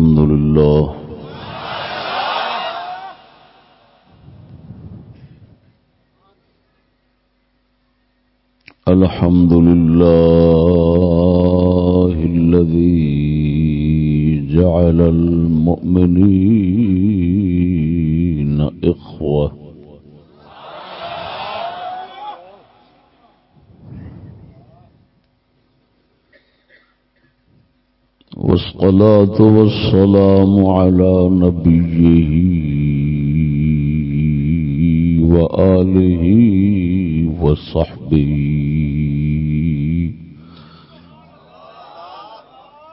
الحمد لله. الحمد لله الذي جعل المؤمنين إخوة. والصلاة والسلام على نبيه وآله وصحبه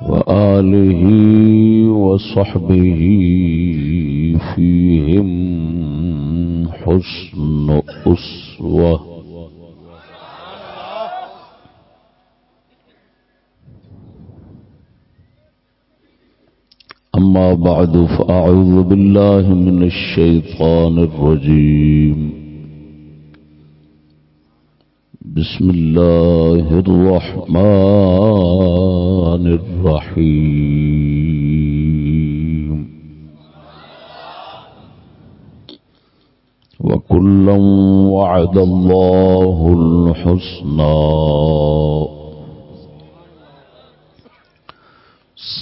وآله وصحبه فيهم حسن أسوة. أما بعد فأعوذ بالله من الشيطان الرجيم. بسم الله الرحمن الرحيم. وكلا وعد الله الحسنى.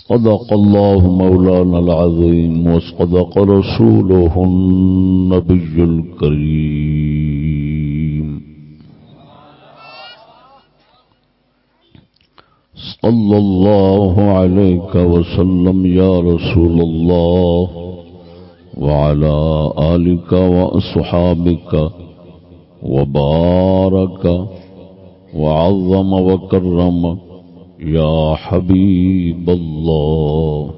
صدق الله مولانا العظيم وصدق رسوله النبي الكريم. صلى الله عليك وسلم يا رسول الله وعلى آلك وأصحابك وبارك وعظم وكرمك يا حبيب الله.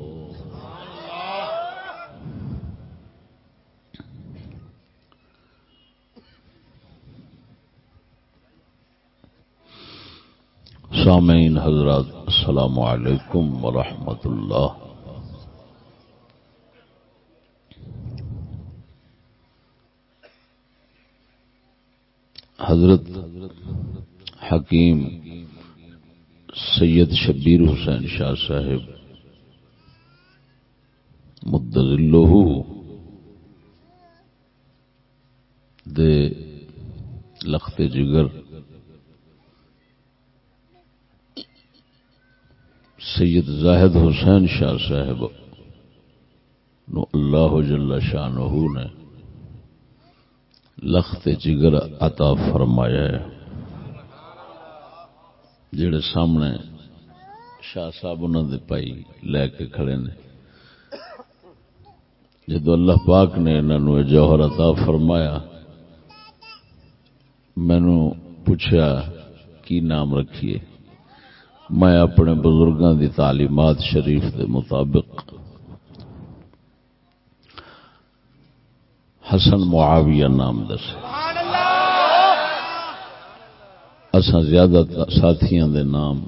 سامعین حضرات السلام علیکم ورحمۃ اللہ. حضرت حکیم سید شبیر حسین شاہ صاحب دے لخت جگر، سید زاہد حسین شاہ صاحب نو اللہ جل شاہ نے لخت جگر عطا فرمایا ہے۔ جڑے سامنے شاہ صاحب انہوں نے پائی لے کے کھڑے نے۔ جدو اللہ پاک نے انہوں جوہر عطا فرمایا مینو پوچھا کی نام رکھیے؟ میں اپنے بزرگوں دی تعلیمات شریف دے مطابق حسن معاویہ نام دس اساں زیادہ ساتھیاں دے نام،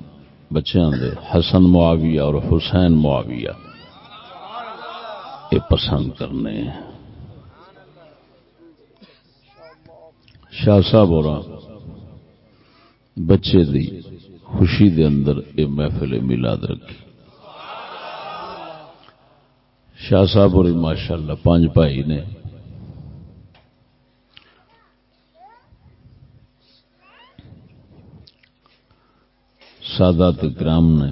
بچیاں دے، حسن معاویہ اور حسین معاویہ۔ یہ پسند کرنے ہیں۔ شاہ صاحب اور بچے دی خوشی دے اندر یہ محفل میلاد رکھی۔ شاہ صاحب اور ماشاء اللہ پانچ بھائی نے سادات کرام نے۔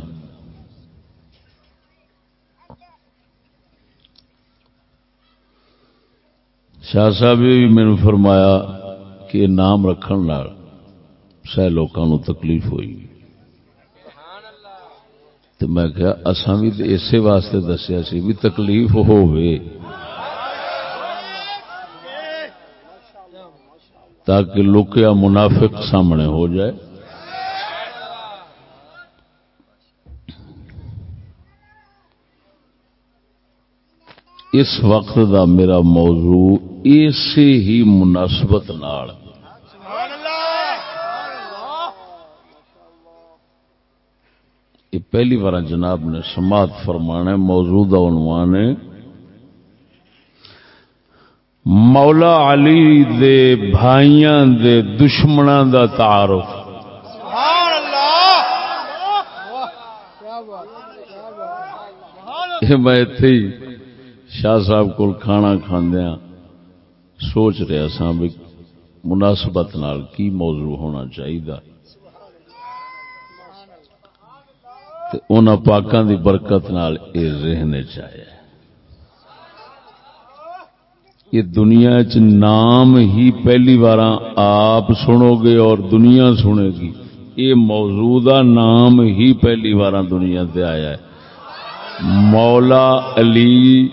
شاہ صاحب بھی میرے فرمایا کہ نام رکھن سہ لوگوں تکلیف ہوئی۔ تو میں کہا، اساں بھی اسی واسطے دسیا سی بھی تکلیف ہوئے تاکہ لوکیا منافق سامنے ہو جائے۔ اس وقت دا میرا موضوع اسی ہی مناسبت نال۔ یہ پہلی بار جناب نے سماعت فرمانے موجودہ عنوان ہے مولا علی دے بھائیاں دے دشمناں دا تعارف۔ سبحان اللہ! کیا بات کیا بات سبحان یہ میں شاہ صاحب کو کھانا کھاندیا سوچ رہا سا بھی مناسبت نال کی موضوع ہونا چاہیے ان پاکوں دی برکت نال اے رہنے چاہیے یہ دنیا چ نام ہی پہلی بار آپ سنو گے اور دنیا سنے گی۔ یہ موجودہ نام ہی پہلی بار دنیا سے آیا ہے۔ مولا علی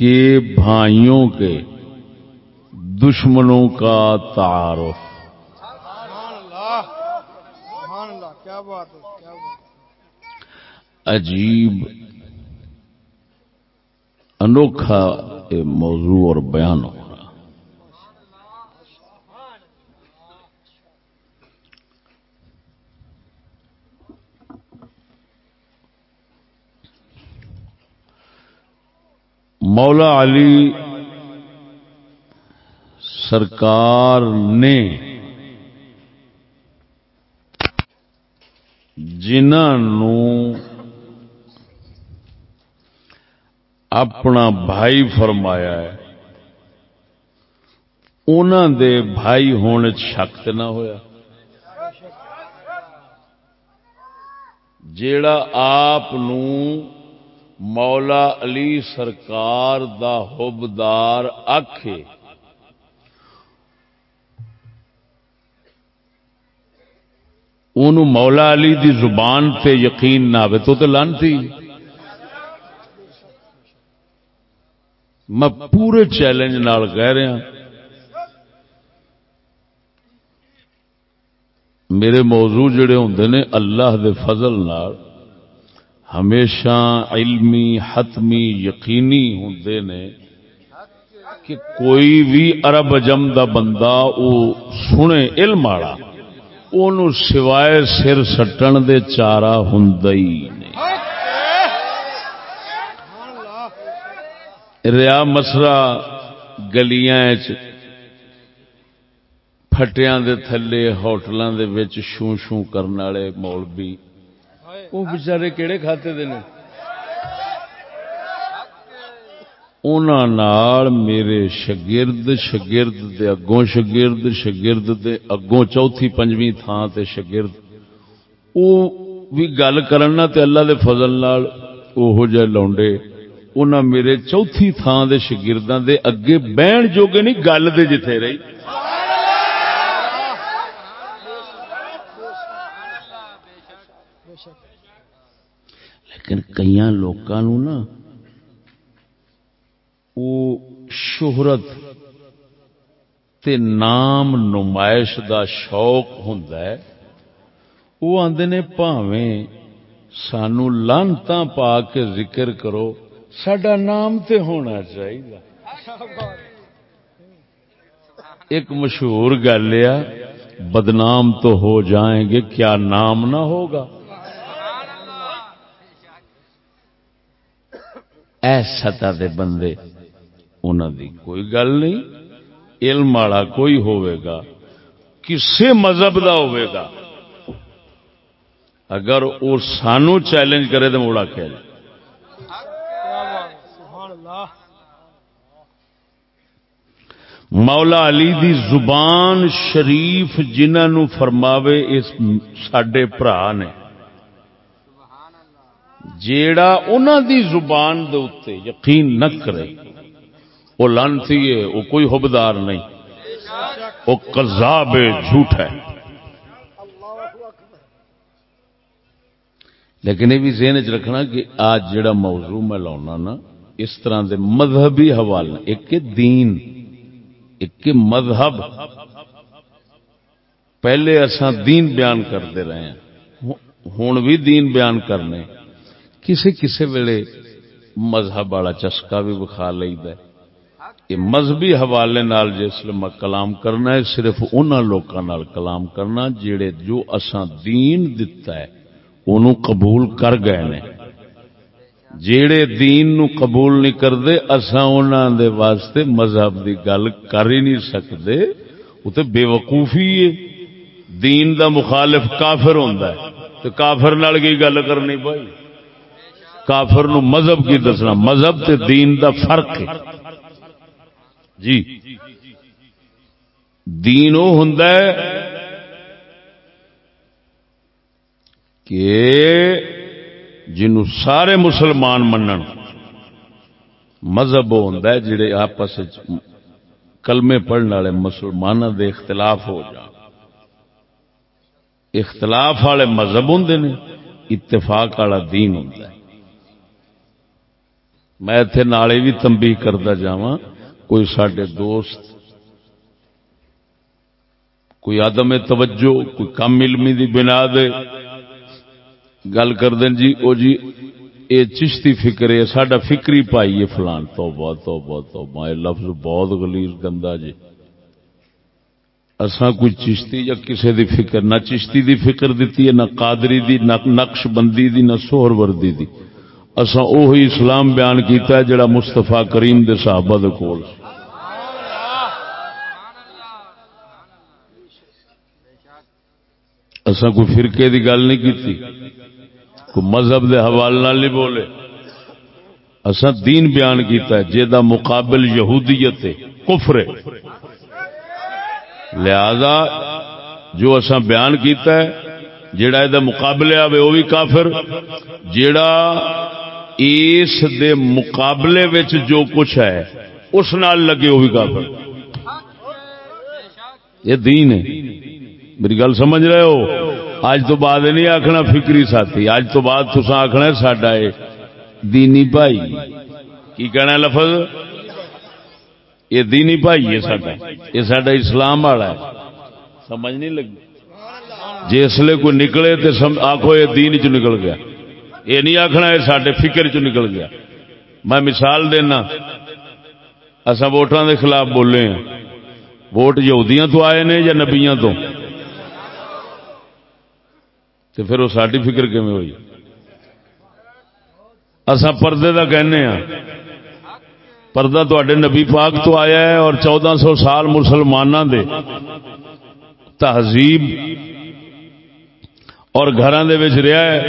کے بھائیوں کے دشمنوں کا تعارف۔ عجیب انوکھا موضوع اور بیان۔ ہو رہا مولا علی سرکار نے جنہوں اپنا بھائی فرمایا ہے انہوں دے بھائی ہونے شک نہ ہویا۔ جیڑا آپ مولا علی سرکار دا حبدار آکھے۔ ان مولا علی دی زبان تے یقین نہ آئے تو تو لانتی۔ میں پورے چیلنج نال کہہ رہا میرے موضوع جڑے ہوں نے اللہ دے فضل نال ہمیشہ علمی، حتمی، یقینی ہوں نے کہ کوئی بھی عرب اجم دا بندہ او سنے علم والا ان سوائے سر سٹن دے چارا ہوں ریا مسرا گلیاں پٹیا دے تھلے ہوٹلوں دے وچ شوں شوں کرنے والے مولوی وہ بچارے کہڑے کھاتے دے نال میرے شگرد شگرد دے اگوں شگرد شگرد دے اگوں چوتھی پنجویں تھان تے شگرد۔ او بھی گل کرنا تے اللہ دے فضل نال اوہو جے لونڈے، انہاں میرے چوتھی تھان دے شگرداں دے اگے بہن جوگے نہیں گل دے جتھے رہی۔ لیکن کئی لوگوں نا وہ شہرت تے نام نمائش دا شوق ہوں وہ آدھے نے پاویں سانو لانتا پا کے ذکر کرو سڈا نام تے ہونا چاہیے ایک مشہور گل بدنام تو ہو جائیں گے، کیا نام نہ ہوگا؟ سطح دے بندے انہوں دی کوئی گل نہیں علم والا کوئی ہوئے گا کسے مذہب دا ہوئے گا۔ اگر وہ سانو چیلنج کرے تو موڑا کہ مولا علی دی زبان شریف جنہوں فرماوے اس سڈے برا نے۔ جیڑا انہوں دی زبان دے اتے یقین نہ کرے، وہ لانتی ہے وہ کوئی حبدار نہیں، وہ کذاب جھوٹ ہے۔ لیکن یہ بھی ذہن چ رکھنا کہ آج جڑا موضوع میں لاؤنا نا، اس طرح دے مذہبی حوالے، ایک دین، ایک مذہب۔ پہلے اساں دین بیان کرتے رہے ہیں، ہوں بھی دین بیان کرنے۔ کسی کسی ویلے مذہب والا چسکا بھی بخا لے یہ مذہبی حوالے نال جس میں کلام کرنا ہے، صرف ان لوگوں کلام کرنا جڑے جو اساں دین دتا ہے انہوں قبول کر گئے نے۔ جیڑے دین نو قبول نہیں کرتے اساں انہوں دے واسطے مذہب دی گل کر ہی نہیں سکتے وہ تو بے وقوفی ہے۔ دین دا مخالف کافر ہوندا ہے۔ تو کافر نال کی گل کرنی بھائی؟ کافر نو مذہب کی دسنا، مذہب تے دین دا فرق ہے۔ جی۔ دین وہ ہوں کہ جنوں سارے مسلمان منن، مذہب وہ ہوں جڑے آپس کلمے پڑھنے والے مسلمانوں دے اختلاف ہو جان اختلاف والے مذہب ہوں نے، اتفاق والا دین ہوں میں اتے نالے بھی تمبی کرتا جا کوئی سڈے دوست، کوئی عدم توجہ، کوئی کم علمی دی بنا دے۔ گل کر دیں جی او جی اے چشتی فکر ہے ساڈا فکری پائی ہے فلان۔ تو بہت تو بہت تو لفظ بہت گلیز گندا جی۔ اساں کوئی چشتی یا کسے دی فکر، نہ چشتی دی فکر دیتی ہے نہ قادری دی، نہ نقش بندی دی، نہ سہر وردی دی۔ اساں اوہی اسلام بیان کیتا ہے جڑا مصطفی کریم دے صحابہ دے کول اساں کوئی فرقے دی گل نہیں کیتی، کوئی مذہب دے حوالے نال نہیں بولے۔ اساں دین بیان کیتا ہے جے مقابل یہودیت ہے، کفر ہے۔ لہذا جو اساں بیان کیتا ہے جیڑا یہ مقابلے آوے وہ بھی کافر، جیڑا اس دے مقابلے وچ جو کچھ ہے، اس نال لگے وہ بھی کافر۔ یہ دین ہے۔ میری گل سمجھ رہے ہو؟ اج تو بعد نہیں آخنا فکری ساتھی اج تو بعد تسا آخنا ساڈا ہے دینی بھائی۔ کی کہنا لفظ؟ یہ دینی بھائی ہے ساڈا۔ یہ ساڈا اسلام والا ہے۔ سمجھ نہیں لگی؟ جسے کوئی نکلے تو آخو یہ دین چ نکل گیا۔ یہ نہیں آخنا یہ سارے فکر چ نکل گیا۔ میں مثال دینا۔ اصا ووٹان دے خلاف بولے ہیں۔ ووٹ یہودیاں تو آئے نے یا نبیاں تو؟ پھر وہ ساری فکر کیون ہوئی؟ اصا پردے کا کہنے ہاں۔ پردہ تے نبی پاک تو آیا ہے اور چودہ سو سال مسلمانوں دے تہذیب اور گھر رہا ہے،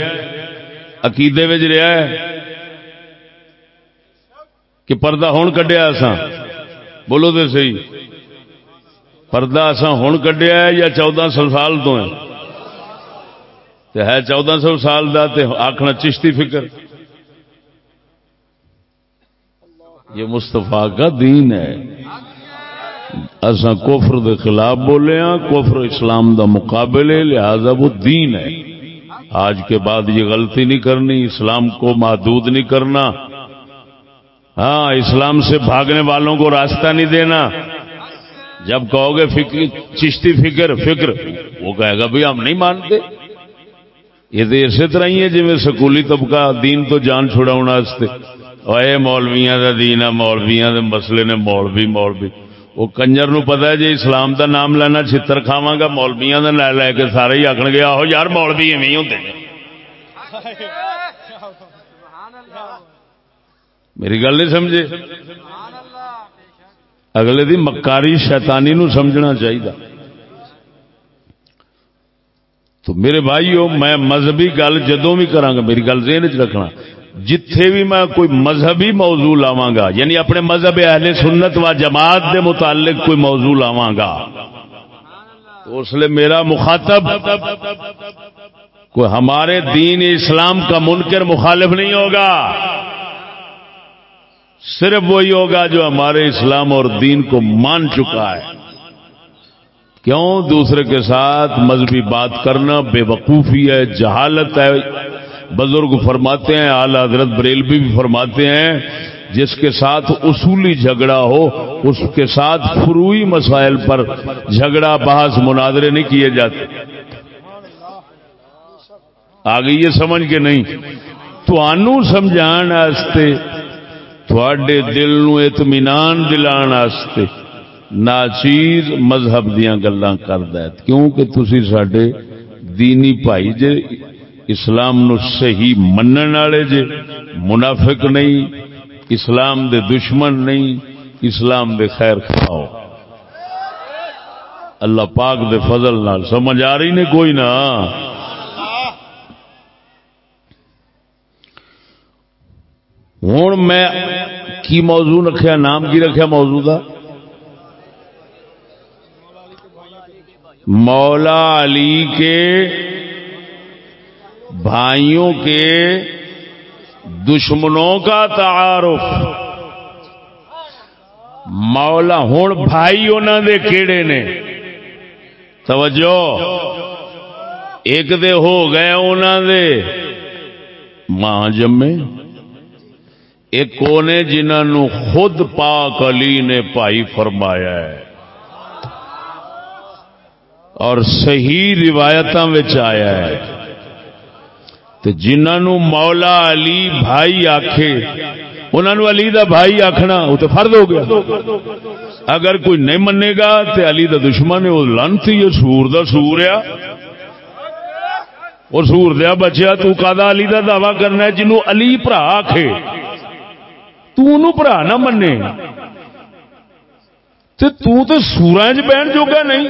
عقیدے رہا ہے کہ پردہ ہون کڈیا اساں۔ بولو تو صحیح۔ پردہ اساں ہون کڈیا ہے یا چودہ سو سال تو ہے؟ ہے چودہ سو سال دا تے آخنا چشتی فکر۔ یہ مستفا کا دین ہے۔ اصا کوفر دے خلاف بولے ہاں کوفر اسلام دا مقابلے لہذا وہ دین ہے۔ آج کے بعد یہ غلطی نہیں کرنی، اسلام کو محدود نہیں کرنا۔ ہاں اسلام سے بھاگنے والوں کو راستہ نہیں دینا۔ جب کہو گے فکر، چشتی فکر فکر، وہ کہے گا بھی ہم نہیں مانتے۔ یہ تو اسی طرح ہی ہے جی سکولی طبقہ دین تو جان چھڑا اے مولویاں دا دین ہے، مولویاں دے مسئلے نے، مولوی مولوی۔ وہ کنجر نو پتا ہے جی اسلام دا نام لینا چھتر کھاوا گا مولویاں دا نہ لے کے سارے ہی آخر گیا آہو یار مولوی ایویں ہوتے ہیں میری گل نہیں سمجھے؟ اگلے دی مکاری شیطانی نو سمجھنا چاہیے تو میرے بھائیو، میں مذہبی گل جدوں بھی کرا میری گل ذہن چ رکھنا۔ جتھے بھی میں کوئی مذہبی موضوع لاواں گا یعنی اپنے مذہب اہل سنت و جماعت دے متعلق کوئی موضوع لاواں گا، تو اس لیے میرا مخاطب، کوئی ہمارے دین اسلام کا منکر مخالف نہیں ہوگا، صرف وہی ہوگا جو ہمارے اسلام اور دین کو مان چکا ہے۔ کیوں؟ دوسرے کے ساتھ مذہبی بات کرنا بے وقوفی ہے، جہالت ہے۔ بزرگ فرماتے ہیں، اعلی حضرت بریلوی بھی فرماتے ہیں، جس کے ساتھ اصولی جھگڑا ہو، اس کے ساتھ فروئی مسائل پر جھگڑا بحث مناظرے نہیں کیے جاتے۔ آگے یہ سمجھ کے نہیں تو سمجھان تھوڑے دل نو اطمینان دلان ناچیز مذہب دیا گلا کرد کیونکہ تھی سڈے دینی بھائی جے اسلام نو صحیح منن والے جے، منافق نہیں، اسلام دے دشمن نہیں، اسلام دے خیر کھاؤ اللہ پاک دے فضل نال، سمجھ آ رہی نے کوئی نہ ہوں میں کی موضوع رکھیا، نام کی رکھیا موضوع کا مولا علی کے بھائیوں کے دشمنوں کا تعارف۔ مولا ہوں بھائی انہوں دے کیڑے نے۔ توجہ۔ ایک دے ہو گئے انہوں دے۔ ماں جمے۔ ایک نے جنہوں خود پاک علی نے پائی فرمایا ہے۔ اور صحیح روایت آیا ہے۔ تو جنہوں مولا علی بھائی آخے انہوں علی دا بھائی آخنا وہ تو فرد ہو گیا۔ اگر کوئی نہیں منے گا تو علی دا دشمن ہے وہ لنتی ہے، سور دا سور آ اور سور دیا بچیا، تو کادا علی دا دعوی کرنا ہے جنوں علی برا آخے ترا نہ منے۔ تو تو سورا چ بہن جوگا نہیں۔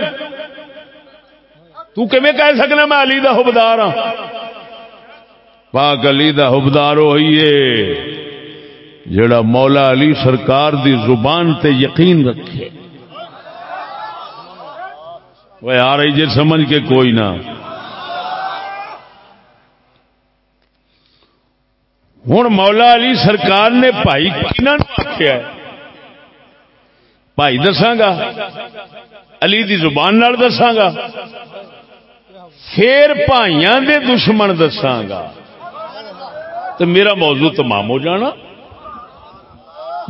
تو کیویں کہہ سکنا میں علی دا حبدار ہاں؟ پاک علی دا حبدار ہوئیے۔ جڑا مولا علی سرکار دی زبان تے یقین رکھے۔ وہ آ رہی جی سمجھ کے کوئی نہ۔ ہوں مولا علی سرکار نے بھائی آخیا بھائی دساگا علی دی زبان دساگا پھر بھائیاں دے دشمن دساگا تو میرا موضوع تمام ہو جانا۔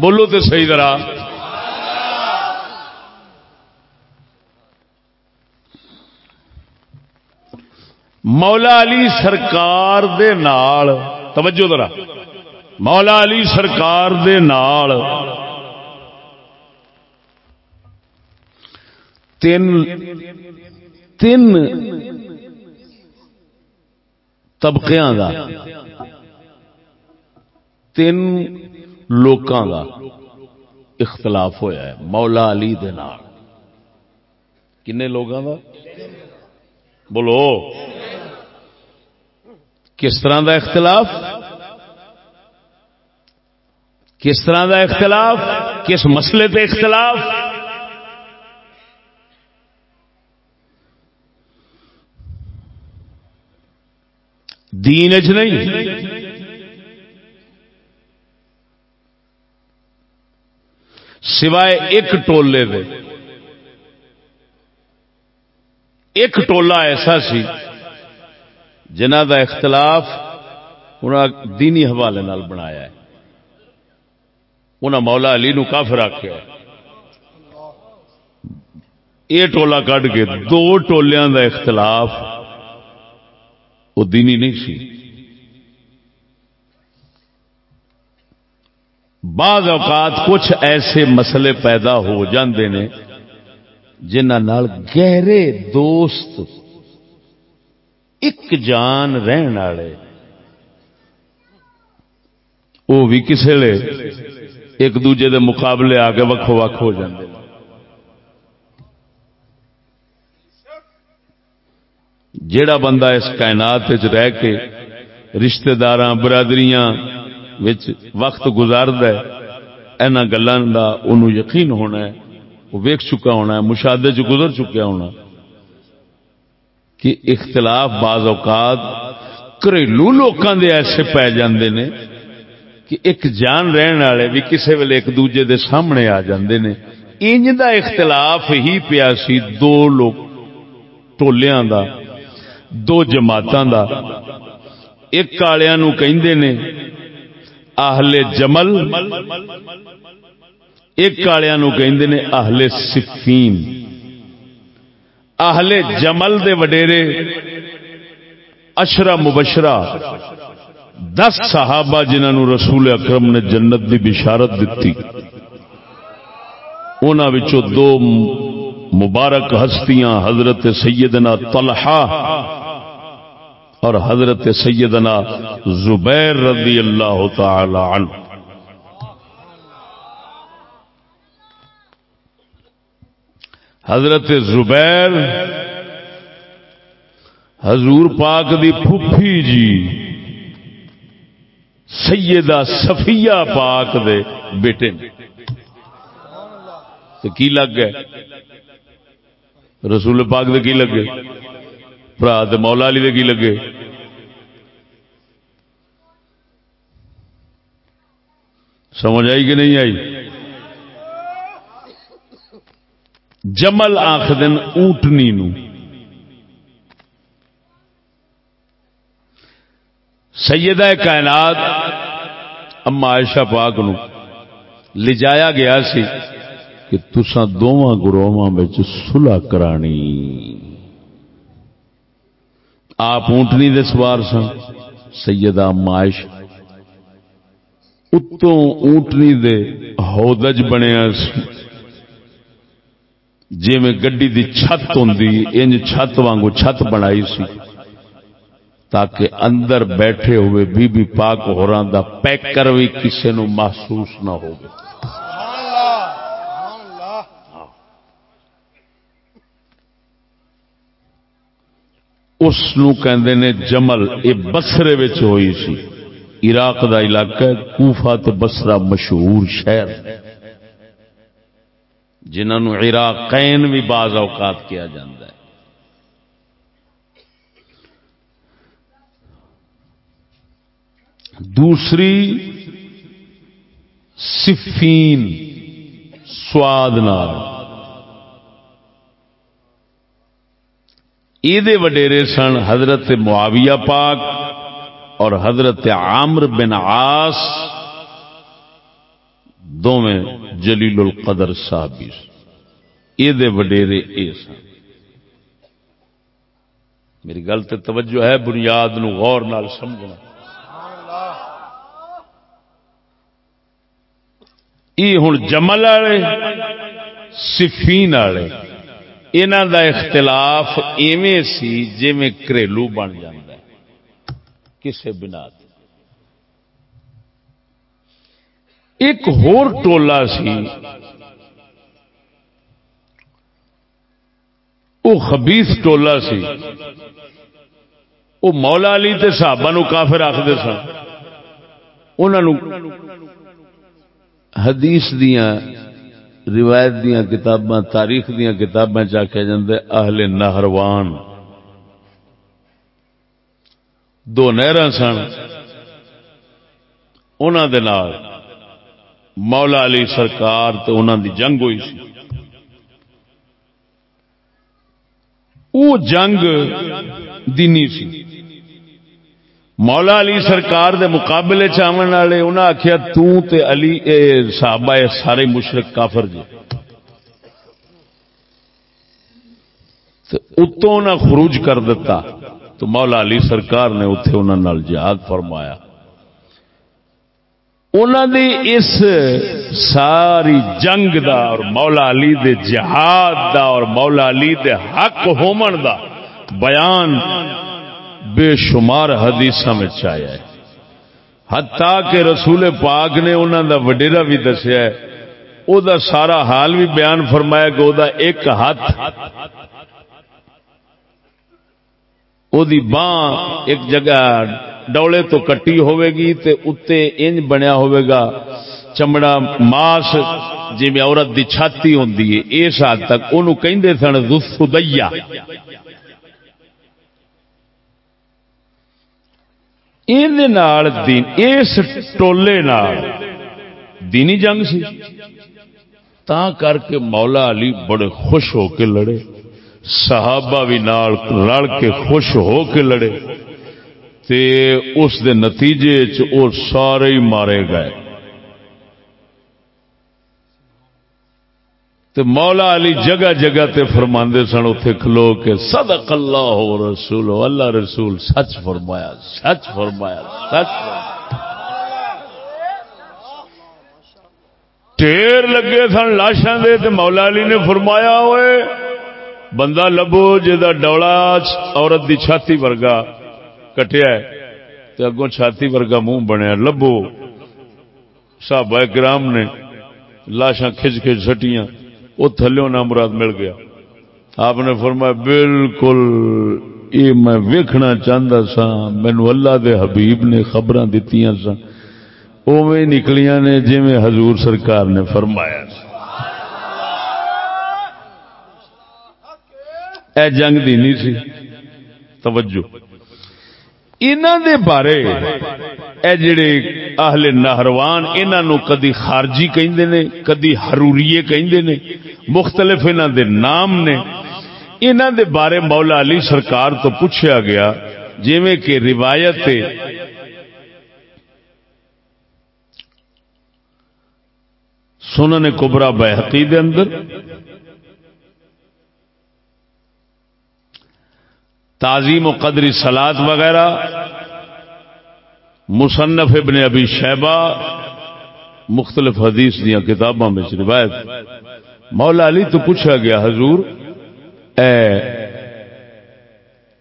بولو تو صحیح طرح مولا علی سرکار دے نال، توجہ ذرا۔ مولا علی سرکار دے نال تین تین طبقیاں دا۔ تین لوکاں دا اختلاف ہویا ہے، مولا علی دے نال۔ کنے لوگاں دا؟ بولو۔ کس طرح دا اختلاف؟ کس طرح دا اختلاف؟ کس مسئلے تے اختلاف؟ دین چ نہیں۔ سوائے ایک ٹولے دے۔ ایک ٹولا ایسا سی جنہ دا اختلاف انہوں دینی حوالے نال بنایا ہے۔ انہوں مولا علی نو کافر آخیا یہ ٹولا کڈ کے دو ٹولیاں دا اختلاف وہ دینی نہیں سی۔ بعض اوقات کچھ ایسے مسئلے پیدا ہو جاندے نے جنہ گہرے دوست، ایک جان رہن والے وہ بھی کسی لے ایک دوجے دے مقابلے آ کے وکھو وکھ ہو جاندے جیڑا بندہ اس کائنات رہ کے رشتہ دار برادریاں وقت گزارد اینا گلان دا انہوں یقین ہونا ہے، وہ ویک چکا ہونا ہے، مشاہدے چ گزر چکیا ہونا کہ اختلاف بعض اوقات گھریلو لوکاں دے ایسے پی جاندے نے کہ ایک جان رہن والے بھی کسی ویلے ایک دوجے دے سامنے آ جاندے نے۔ انج دا اختلاف ہی پیا سی دو لوگ ٹولیاں دا، دو جماعتاں دا۔ ایک کالیاں نو کہندے نے اہل جمل ایک کالیاں نو کہندے نے اہل صفین اہل جمل دے وڈیرے اشرا مبشرہ۔ دس صحابہ جنہوں رسول اکرم نے جنت دی بشارت دیتی انہوں دو مبارک ہستیاں حضرت سیدنا طلحہ اور حضرت سیدنا زبیر رضی اللہ تعالی عنہ۔ حضرت زبیر، حضور پاک دی پھپھی جی سیدہ صفیہ پاک دے بیٹے۔ تو کی لگ گئے؟ رسول پاک دے کی لگے برا دے مولا علی دے کی لگے؟ سمجھ آئی کہ نہیں آئی؟ جمل آخ دن اونٹنی نو۔ سیدہ کائنات اما عائشہ پاک نو لجایا گیا سی کہ تسا دونوں گروہ سلح کرانی۔ آپ اونٹنی دے سوار سن۔ سیدہ اما عائشہ اتوں اونٹنی دے ہودج بنیا جی میں گڈی دی چھت ہوں انج چھت وانگو چھت بنائی سی۔ تاکہ اندر بیٹھے ہوئے بی بی پاک ہوران دا پیکر بھی کسے نو محسوس نہ ہو اس کہندے نے جمل اے بسرے وچ ہوئی سی۔ عراق دا علاقہ کوفہ تے بسرا مشہور شہر۔ جنہوں عراقین بھی بعض اوقات کیا جاندہ ہے۔ دوسری، صفین، سواد نال۔ یہ وڈیرے سن حضرت معاویہ پاک اور حضرت عامر بن عاص دونوں جلیل القدر صاحب یہ وڈیرے اے سن۔ میری گل تو توجہ ہے، بنیاد نو غور نال سمجھنا۔ یہ ہوں جمل والے سفین والے۔ انہوں دا اختلاف ایویں سی جی میں گھریلو بن جاتا ہے۔ کسے بنا ایک ہور ٹولا سی۔ وہ خبیس ٹولا سی۔ وہ مولا علی تے صحابہ نو کافر آخر سن۔ انہوں حدیث دیاں روایت دیاں کتاباں، تاریخ دیاں کتاباں چاہے جاندے، اہل نہروان۔ دو نہر سن۔ انہوں دے نال مولا علی سرکار تو انہوں دی جنگ ہوئی سی۔ وہ جنگ دینی سی۔ مولا علی سرکار دے مقابلے چاون والے، انہاں آخیا تے علی، اے صحابہ اے سارے مشرک کافر جی۔ اتوں نہ خروج کر دیتا تو مولا علی سرکار نے اتے انہوں جہاد فرمایا۔ انہوں نے اس ساری جنگ دا اور مولا علی دے جہاد دا اور مولا علی دے حق ہومن دا بیان بے شمار حدیث آیا ہے۔ حتیٰ کہ رسول پاک نے انہوں دا وڈیرا بھی دسیا ہے، او دا سارا حال بھی بیان فرمایا کہ او دا ایک ہاتھ۔ او دی بان ایک جگہ ڈولے تو کٹی ہوئے گی تے اتے انج بنیا ہوئے گا۔ چمڑا ماس جی میں عورت دی چھاتی ہوں دی اس حد تک انہوں کہیں دے سن، ذو دین اس ٹولے دینی جنگ سی۔ تا کر کے مولا علی بڑے خوش ہو کے لڑے، صحابہ بھی نال رل کے خوش ہو کے لڑے، تے اس دے نتیجے چ سارے ہی مارے گئے۔ تے مولا علی جگہ جگہ تے فرماندے سن اتے کھلو کے صدق اللہ ہو رسول اللہ رسول سچ فرمایا سچ فرمایا، سچ ٹیر لگے سن لاشاں دے تے مولا علی نے فرمایا ہوئے، بندہ لبو جا ڈولا عورت دی چھاتی ورگا کٹیا تے اگوں چھاتی ورگا منہ بنیا، لبو۔ صحابہ کرام نے لاشاں کھچ کھچ سٹیاں۔ وہ تھلو نہ مراد مل گیا۔ آپ نے فرمایا، بالکل، یہ میں ویکھنا چاہتا سا مینو اللہ دے حبیب نے خبر دیتی سن اوے نکلیاں نے جی میں حضور سرکار نے فرمایا۔ اے جنگ دی نہیں سی، توجہ۔ انہاں دے بارے اے جڑے اہل نہروان انہاں نو کدی خارجی کہندے نے، کدی حروریے کہندے نے، مختلف انہاں دے نام نے، انہاں دے بارے مولا علی سرکار تو پوچھا گیا، جویں کہ روایت سنن کبرا بحقی دے اندر تعظیم و قدری سلاد وغیرہ، مصنف ابن ابی شیبہ، مختلف حدیث دیا کتاباں میں روایت۔ مولا علی تو پوچھا گیا، حضور، اے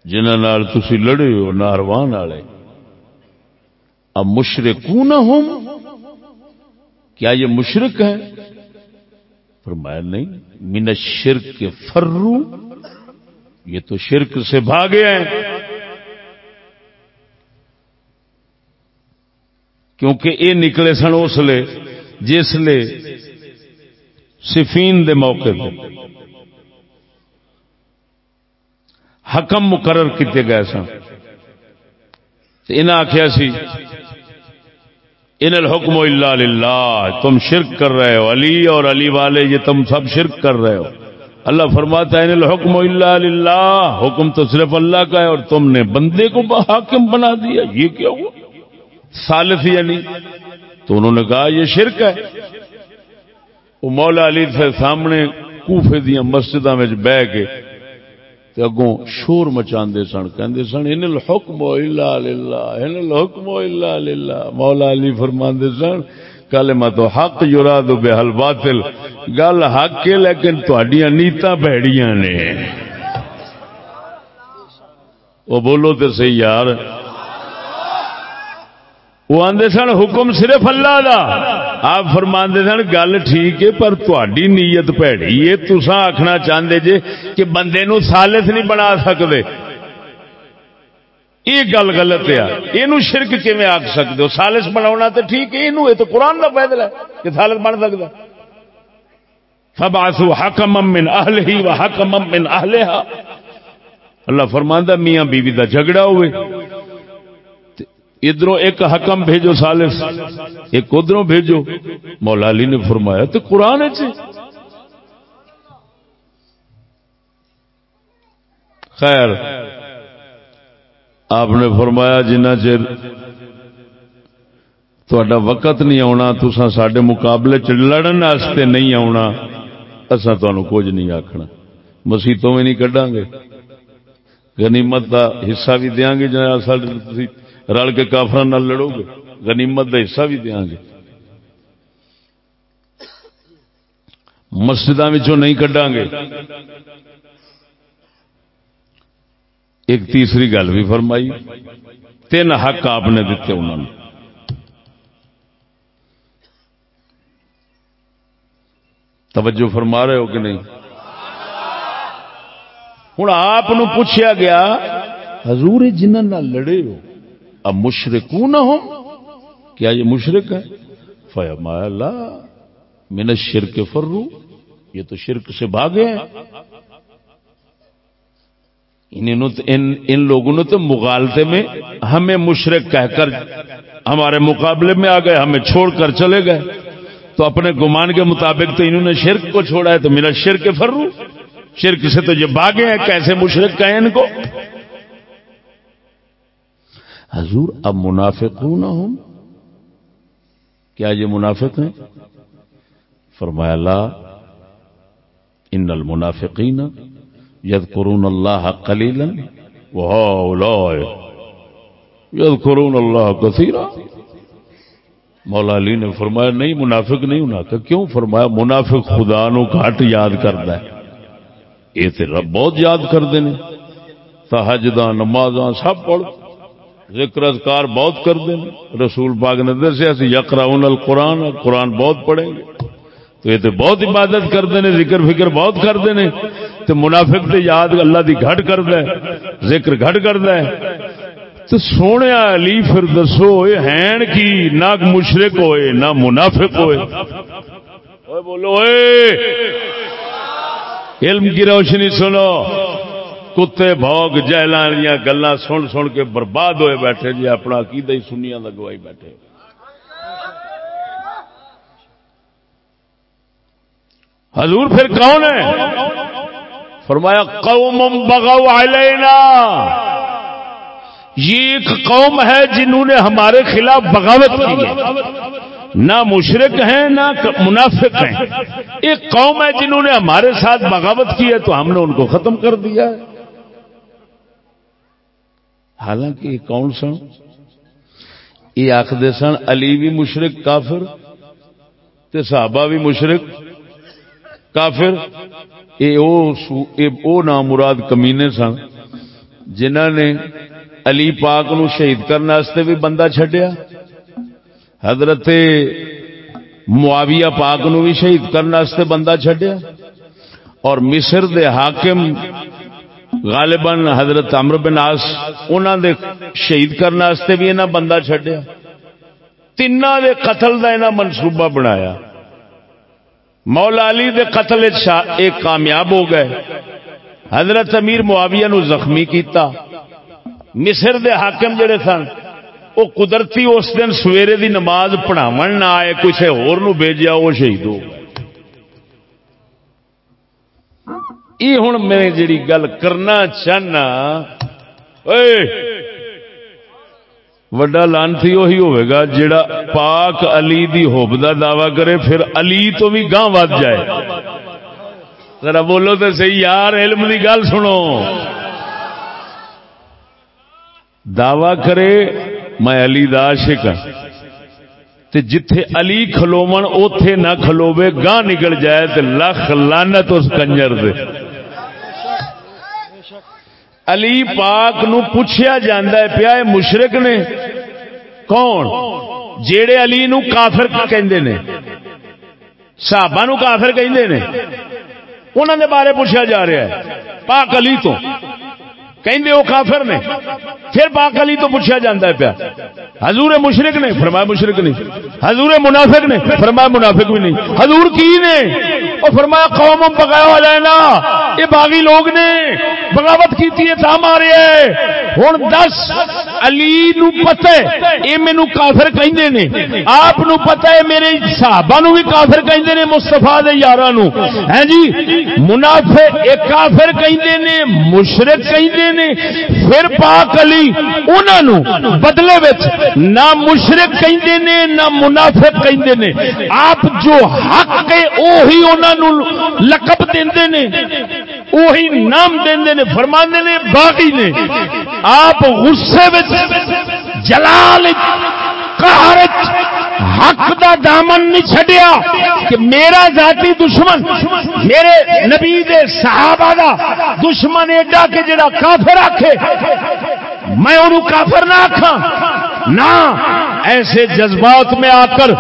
جنہوں تسی لڑے ہو، ناروان والے اب مشرکون ہوں کیا یہ مشرک ہے فرمایا، نہیں، من الشرک کے فرو یہ تو شرک سے بھاگے ہیں۔ کیونکہ یہ نکلے سن اس لیے جس لیے سفین دے موقع پہ حکم مقرر کیتے گئے سن۔ انہیں آخیا سی ان الحکم اللہ للہ، تم شرک کر رہے ہو، علی اور علی والے، یہ تم سب شرک کر رہے ہو۔ اللہ فرماتا ہے الحکم اللہ للہ. حکم تو صرف اللہ کا ہے اور تم نے بندے کو حاکم بنا دیا۔ یہ کیا ہوا؟ سالف یعنی۔ تو انہوں نے کہا، یہ شرک ہے. وہ مولا علی سے سامنے کوفے دیا مسجد میں بہ کے اگوں شور مچا سن۔ کہ سن ان الحکم الا للہ. ان الحکم الا للہ۔ مولا علی فرماندے سن کل میں حق یراد بحل باطل گل حق ہے، لیکن تہاڈیاں نیتاں بھڑیاں نے۔ وہ بولو تے صحیح یار۔ وہ آدھے سن حکم صرف اللہ دا۔ آپ فرما سن گل ٹھیک ہے، پر تھی نیت پیڑی ہے۔ تسا آخنا چاہتے جے کہ بندے نو سالس نہیں بنا سکتے یہ گل غلط ہے۔ یہ شرک کیون آخ سکتے ہو؟ سالس بنا تو ٹھیک ہے یہ تو قرآن کا پیدل ہے کہ سالس بن سکتا سب آسو حق من اہل ہی و حق من اہل اللہ فرماندہ میاں بیوی کا جھگڑا ہوئے۔ ادھر ایک حکم بھیجو سالس ایک ادھر بھیجو۔ مولا علی نے فرمایا تو قرآن خیر۔ آپ نے فرمایا جنہ چر تا وقت نہیں آنا تسا سڈے مقابلے چ لڑن واسطے نہیں آنا اصا کچھ نہیں آخنا مسیتوں میں نہیں کڈا گے گنیمت کا حصہ بھی دیا گے جناب رل کے کافر لڑو گے غنیمت کا حصہ بھی دیا گے مسجد نہیں کڈا گے ایک تیسری گل بھی فرمائی۔ تین حق آپ نے دیتے انہوں نے توجہ فرما رہے ہو کہ نہیں؟ ہوں آپ پوچھا گیا، حضور جنہوں جنہ لڑے ہو اب مشرقوں نہ ہو کیا یہ مشرق ہے؟ فیما اللہ من شرک فرو، یہ تو شرک سے بھاگے ہیں۔ یعنی ان, ان لوگوں نے تو مغالطے میں ہمیں مشرق کہہ کر ہمارے مقابلے میں آ گئے ہمیں چھوڑ کر چلے گئے۔ تو اپنے گمان کے مطابق تو انہوں نے شرک کو چھوڑا ہے تو میرا شرک فرو۔ شرک سے تو یہ باغے ہیں کیسے مشرق کہیں ان کو؟ حضور اب منافق نہ ہوں کیا یہ منافق ہیں؟ فرمایا اللہ ان المنافقین۔ ید قرون اللہ کلیل ید قرون اللہ کثیرا مولا علی نے فرمایا نہیں، منافق نہیں ہونا۔ کہ کیوں فرمایا؟ منافق خدا نو گھٹ یاد کرتا ہے۔ یہ تو رب بہت یاد کرتے ہیں تحجدہ نمازاں، سب پڑھ ذکر اذکار بہت کرتے ہیں رسول پاک نے دسیا یقراؤن القرآن، قرآن بہت پڑھیں گے۔ تو یہ تو بہت عبادت کرتے ہیں، ذکر فکر بہت کرتے ہیں۔ تو منافق تے یاد اللہ دی گھٹ کرد ہے، ذکر گھٹ کرد ہے۔ تو سونے علی پھر دسو یہ کی؟ نہ مشرق ہوئے، نہ منافق ہوئے۔ بولو اے علم کی روشنی سنو۔ کتے بھوگ جہلان دیا گلا سن سن کے برباد ہوئے بیٹھے جی اپنا عقیدہ ہی سنیا لگوائی بیٹھے۔ حضور پھر کون ہے؟ فرمایا، قوم بغو علینا۔ یہ ایک قوم ہے جنہوں نے ہمارے خلاف بغاوت کی ہے۔ نہ مشرق ہیں، نہ منافق ہیں۔ ایک قوم ہے جنہوں نے ہمارے ساتھ بغاوت کی ہے، تو ہم نے ان کو ختم کر دیا ہے۔ حالانکہ یہ کون سن؟ یہ آخر سن، علی بھی مشرق کافر، تے صحابہ بھی مشرق کافر، اے او سو، اے او نام مراد کمینے سن جنہ نے علی پاک نو شہید کرنے واسطے بھی بندہ چھڈیا۔ حضرت معاویہ پاک نو بھی شہید کرنے واسطے بندہ چھڈیا۔ اور مصر دے حاکم غالباً حضرت عمرو بن عاص، انہاں دے شہید کرنے واسطے بھی انہاں بندہ چھڈیا۔ تیناں دے قتل دا انہاں منصوبہ بنایا۔ مولا علی دے قتل ایک کامیاب ہو گئے۔ حضرت امیر معاویہ نو زخمی کیتا۔ مصر دے حاکم جڑے سن وہ قدرتی اس دن سویرے دی نماز پڑھاو نہ آئے کسی ہور نو بھیجیا وہ شہید ہو گئے۔ یہ ہوں میں جڑی گل کرنا چاہنا وڈا لانتی وہی ہوئے گا جڑا پاک علی دی ہوب دا دعوی کرے، پھر علی تو بھی گاں ود جائے۔ ذرا بولو تو صحیح، یار، علم دی گل سنو۔ دعوی کرے، میں علی دا عاشق ہاں۔ تے جتھے علی کھلوون اوتھے نہ کھلوے گاں نکل جائے تے لکھ لعنت اس کنجر دے۔ علی پاک نو پوچھیا جاندہ ہے، پیا اے مشرک نے؟ کون؟ جیڑے علی نو کافر کہندے نے۔ صحابہ نو کافر کہندے نے۔ انہاں دے بارے پوچھا جا رہا ہے۔ پاک علی تو۔ کہیں وہ کافر نے۔ پھر پاک علی تو پوچھا جاتا ہے پیا۔ حضور مشرق نے، فرمایا مشرق نہیں۔ حضور منافق نے، فرمایا منافق بھی نہیں۔ حضور کی نے؟ اور فرمایا قوم بغایا ہو جائے نا یہ باغی لوگ نے۔ بغاوت کی تھا مارے ہوں دس، علی نو پتہ ہے۔ یہ مینو کافر کہندے نے۔ آپ نو پتہ ہے، میرے صحابہ نو بھی کافر کہندے نے، مصطفیٰ دے یاراں نو۔ ہیں جی منافق ایک کافر کہندے نے، مشرک کہندے نے. پھر پاک علی انہوں بدلے وچ نہ مشرق کہندے نے، نہ منافق کہندے نے. آپ جو حق ہے، اوہی انہوں لقب دیندے نے، اوہی نام دیندے نے، فرماندے نے، باغی نے. آپ غصے وچ، جلال قہر حق دا دامن نہیں چھڈیا کہ میرا ذاتی دشمن، میرے نبی دے صحابہ دا دشمن ایڈا کہ جڑا کافر آکھے۔ میں انہوں کافر نہ آکھاں۔ نہ، ایسے جذبات میں آ کر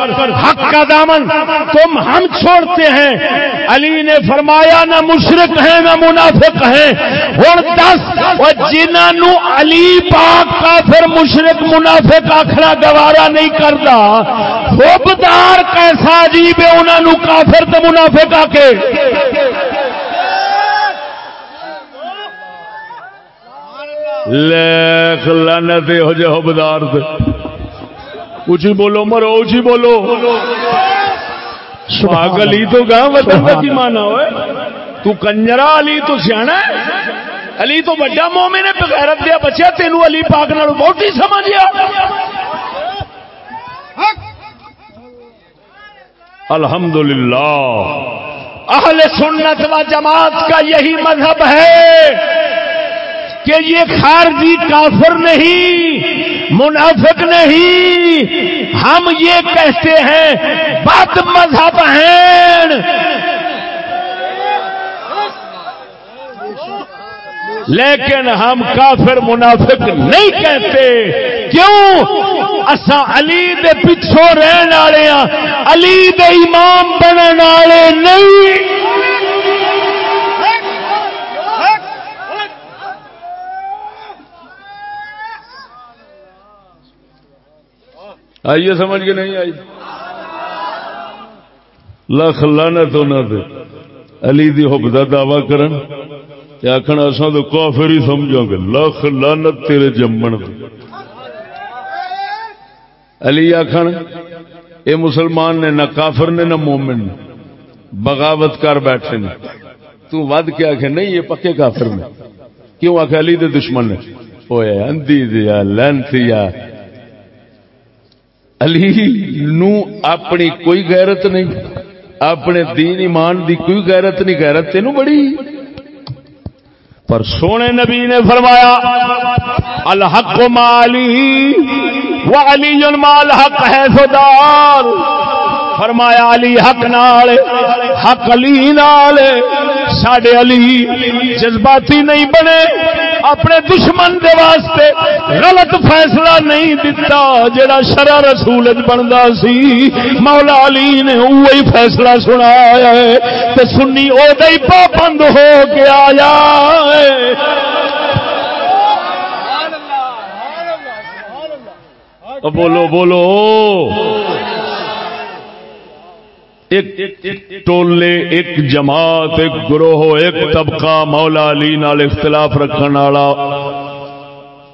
حق کا دامن تم ہم چھوڑتے ہیں۔ علی نے فرمایا، نہ مشرق ہے نہ منافق ہے اور دس جنہوں علی پاک کافر مشرق منافق آخر گوارا نہیں کرتا۔ خوبدار، کیسا عجیب ہے، انہوں کافر تو منافق آ کے لیک لعنت ہو جے حبدار دے اچھی بولو مرو اچھی بولو۔ سہاگ علی تو گاہ وطن کا کی مانا ہوئے؟ تو کنجرا علی تو سیاح علی تو بڑا مومن ہے، بغیرت دیا بچیا تینوں علی پاک نال بہت ہی سمجھیا۔ الحمدللہ۔ اہل سنت و جماعت کا یہی مذہب ہے۔ کہ یہ خارجی کافر نہیں، منافق نہیں۔ ہم یہ کہتے ہیں، بد مذہب ہیں۔ لیکن ہم کافر منافق نہیں کہتے۔ کیوں؟ اسا علی دے پچھوں رہن والے ہاں علی دے امام بننے والے نہیں۔ آئیے سمجھ کے نہیں آئی؟ لکھ لانا تو نہ علی دی حب دا دعوی کرن تے آکھن اساں تو کافر ہی سمجھاں گے۔ لکھ لعنت تیرے جمن دی علی آکھن، اے مسلمان نے، نہ کافر نے، نہ مومن نے۔ بغاوت کر بیٹھے نے۔ تو ود کے آخ نہیں، یہ پکے کافر نے۔ کیوں آخ علی دے دشمن نے۔ اوے اندھی دیا لینتھیا علی نو اپنی کوئی غیرت نہیں، اپنے دین ایمان دی کوئی غیرت نہیں، غیرت تینوں بڑی۔ پر سونے نبی نے فرمایا، الحق مالی وعلی مال حق ہے سدار فرمایا، علی حق نال، حق علی نال، ساڈے علی جذباتی نہیں بنے۔ اپنے دشمن دے واسطے غلط فیصلہ نہیں دتا جڑا شرع رسول بنتا سی۔ مولا علی نے وہی فیصلہ سنایا تے سنی ادا ہی پابند ہو کے آیا بولو بولو۔ ایک ٹولے، ایک جماعت، ایک گروہ، ایک طبقہ مولا علی نال اختلاف رکھنے والا۔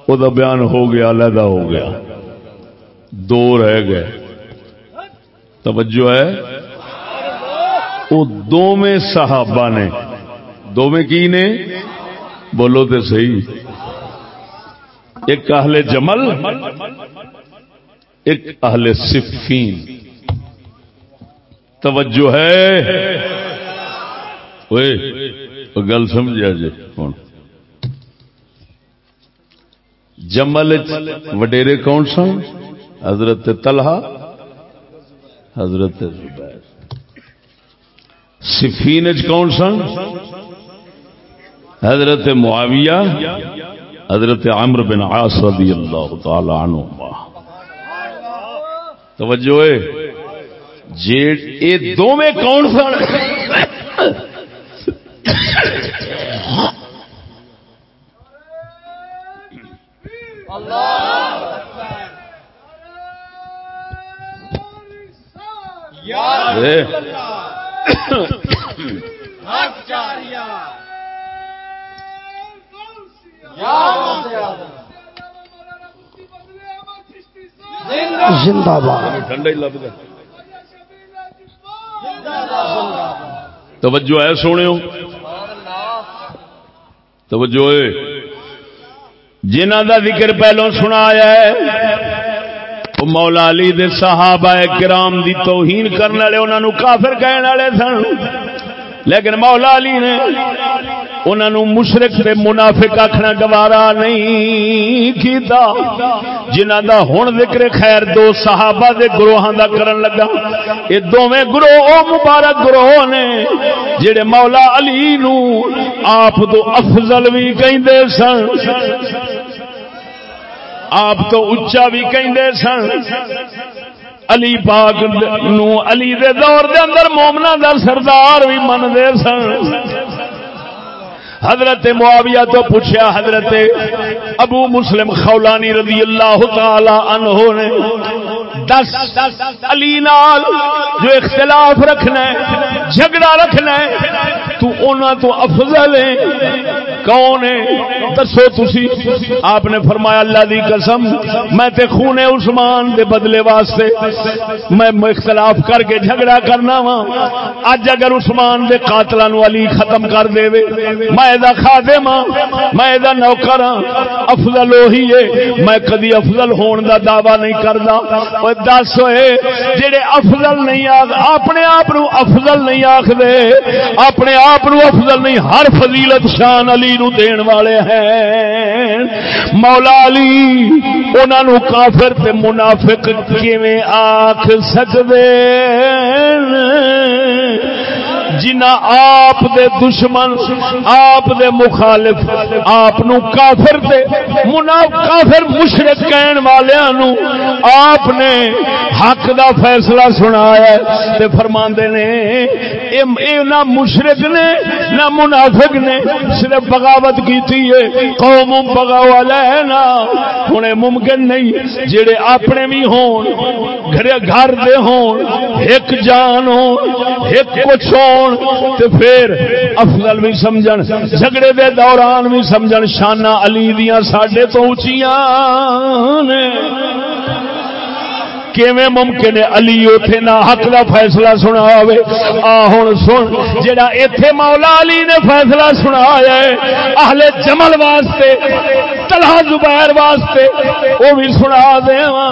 وہ بیان ہو گیا، علیحدہ ہو گیا۔ دو رہ گئے۔ توجہ ہے۔ وہ دو میں صحابہ نے دو میں کی نے؟ بولو تو صحیح۔ ایک اہل جمل، ایک اہل صفین۔ توجہ ہے؟ گل سمجھا جی ہوں جمل وڈیرے کون سن؟ حضرت طلحہ، حضرت زبیر۔ سفین کون سن؟ حضرت معاویہ، حضرت عمر بن عاص رضی اللہ تعالی عنہ توجہ ہے؟ جی دو میں کون سن؟ زندہ باد۔ ٹھنڈا ہی لگتا توجہ ہے سونے توجہ ہے۔ جنہ دا ذکر پہلو سنایا ہے مولا علی دے صحابہ کرام دی توہین کرنے والے انہوں کافر کہنے والے سن۔ لیکن مولا علی نے انہوں مشرق سے منافق آخنا گوارا نہیں کیتا جنہ دا ہوں ذکر خیر دو صحابہ دے گروہ دا کرن لگا۔ یہ دونوں گروہ مبارک گروہ نے جڑے مولا علی نو آپ تو افضل بھی کہندے سن، آپ تو اچا بھی کہندے سن۔ علی پاک نو علی دے دور دے اندر مومنا دا سردار بھی من دے سن۔ حضرت معاویہ تو پوچھا حضرت ابو مسلم خولانی رضی اللہ تعالی عنہ نے دس علی نال جو اختلاف رکھنا ہے، جھگڑا رکھنا ہے تو اونا تو افضل ہے کون ہے دسو تسی۔ آپ نے فرمایا اللہ دی قسم، میں تے خون عثمان دے بدلے واسطے میں اختلاف کر کے جھگڑا کرنا وا اج اگر عثمان دے قاتلاں علی ختم کر دے میں دا خادم ہاں میں دا نوکر ہاں۔ افضل وہی ہے، میں کدی افضل ہون دا دعویٰ نہیں کردا۔ اوے دس ہوئے، جڑے افضل نہیں آ اپنے آپ نو افضل نہیں آکھ دے اپنے آپ آپ افضل نہیں، ہر فضیلت شان علی نو دین والے ہیں۔ مولا علی انہوں کافر تے منافق کیویں آکھ سکتے جنا آپ دے دشمن، آپ دے مخالف، آپ کافر دے مناف کافر مشرق کہن والیاں آپ نے حق دا فیصلہ سنایا تے فرماندے نے، اے نہ مشرق نے، نہ منافق نے، صرف بغاوت کی قوم بگاؤ لینا ہوں ممکن نہیں، جڑے اپنے بھی ہون، گھر گھر دے ہون، ایک جان ہون، ایک کچھ ہون تو پھر افضل بھی سمجھن، جھگڑے دے دوران بھی سمجھن، شانہ علی دیاں ساڈے تو اچیاں نے۔ کیویں ممکن ہے علی اوتھے نہ حق دا فیصلہ سنا ہوے آ ہن سن، جڑا ایتھے مولا علی نے فیصلہ سنایا ہے، اہل جمل واسطے، طلحہ زبیر واسطے، او بھی سنا دیواں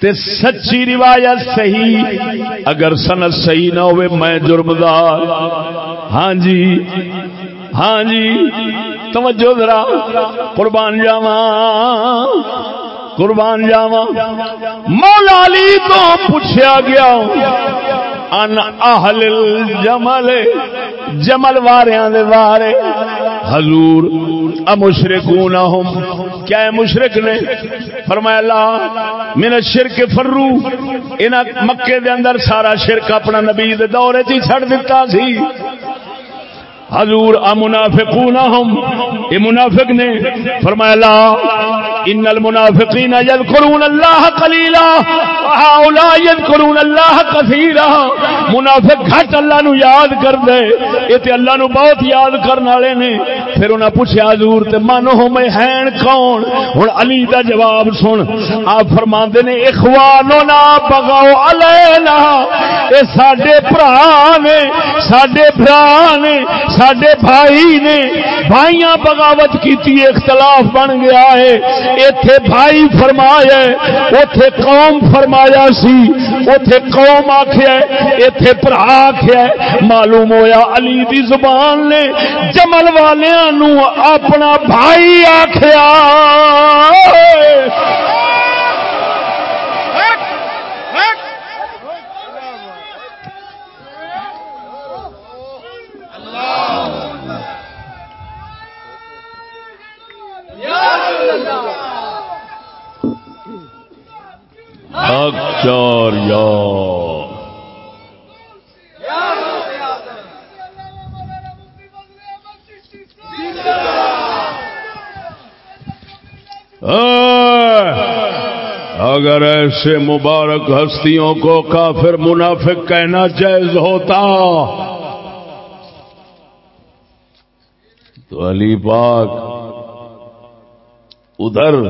تے سچی روایت صحیح، اگر سند صحیح نہ ہوئے میں جرمدار۔ ہاں جی ہاں جی توجہ ذرا، قربان جاوا قربان جاوا مولا علی تو پوچھا گیا۔ ان اہل الجمل، جمل واریاں دے وارے۔ حضور امشرکون ہم کیا ہے مشرک نے؟ فرمایا اللہ من الشرک فرو۔ انہاں مکے دے اندر سارا شرک اپنا نبی دے دورے چ چھڑ دتا سی۔ حضور امنافقون ہم یہ منافق نے فرمایا، لا، ان المنافقین یذکرون اللہ قلیلا وهؤلاء یذکرون اللہ کثیرا۔ منافق گھٹ اللہ نو یاد کر دے اے تے اللہ نو بہت یاد کرن والے نے۔ پھر انہاں پوچھیا، حضور تے منو میں ہیں کون؟ ہن علی دا جواب سن۔ آپ فرماندے نے اخواننا بغاو علینا۔ اے ساڈے بھرا نے، ساڈے بھرا نے سڈے بھائی نے بھائیاں بغاوت کی اختلاف بن گیا ہے۔ اتے بھائی فرمایا اتے قوم فرمایا سی۔ اتے قوم آخیا اتے برا آخیا معلوم ہویا علی دی زبان نے جمل والوں اپنا بھائی آخیا چار اگر ایسے مبارک ہستیوں کو کافر منافق کہنا جائز ہوتا، تو علی پاک ادھر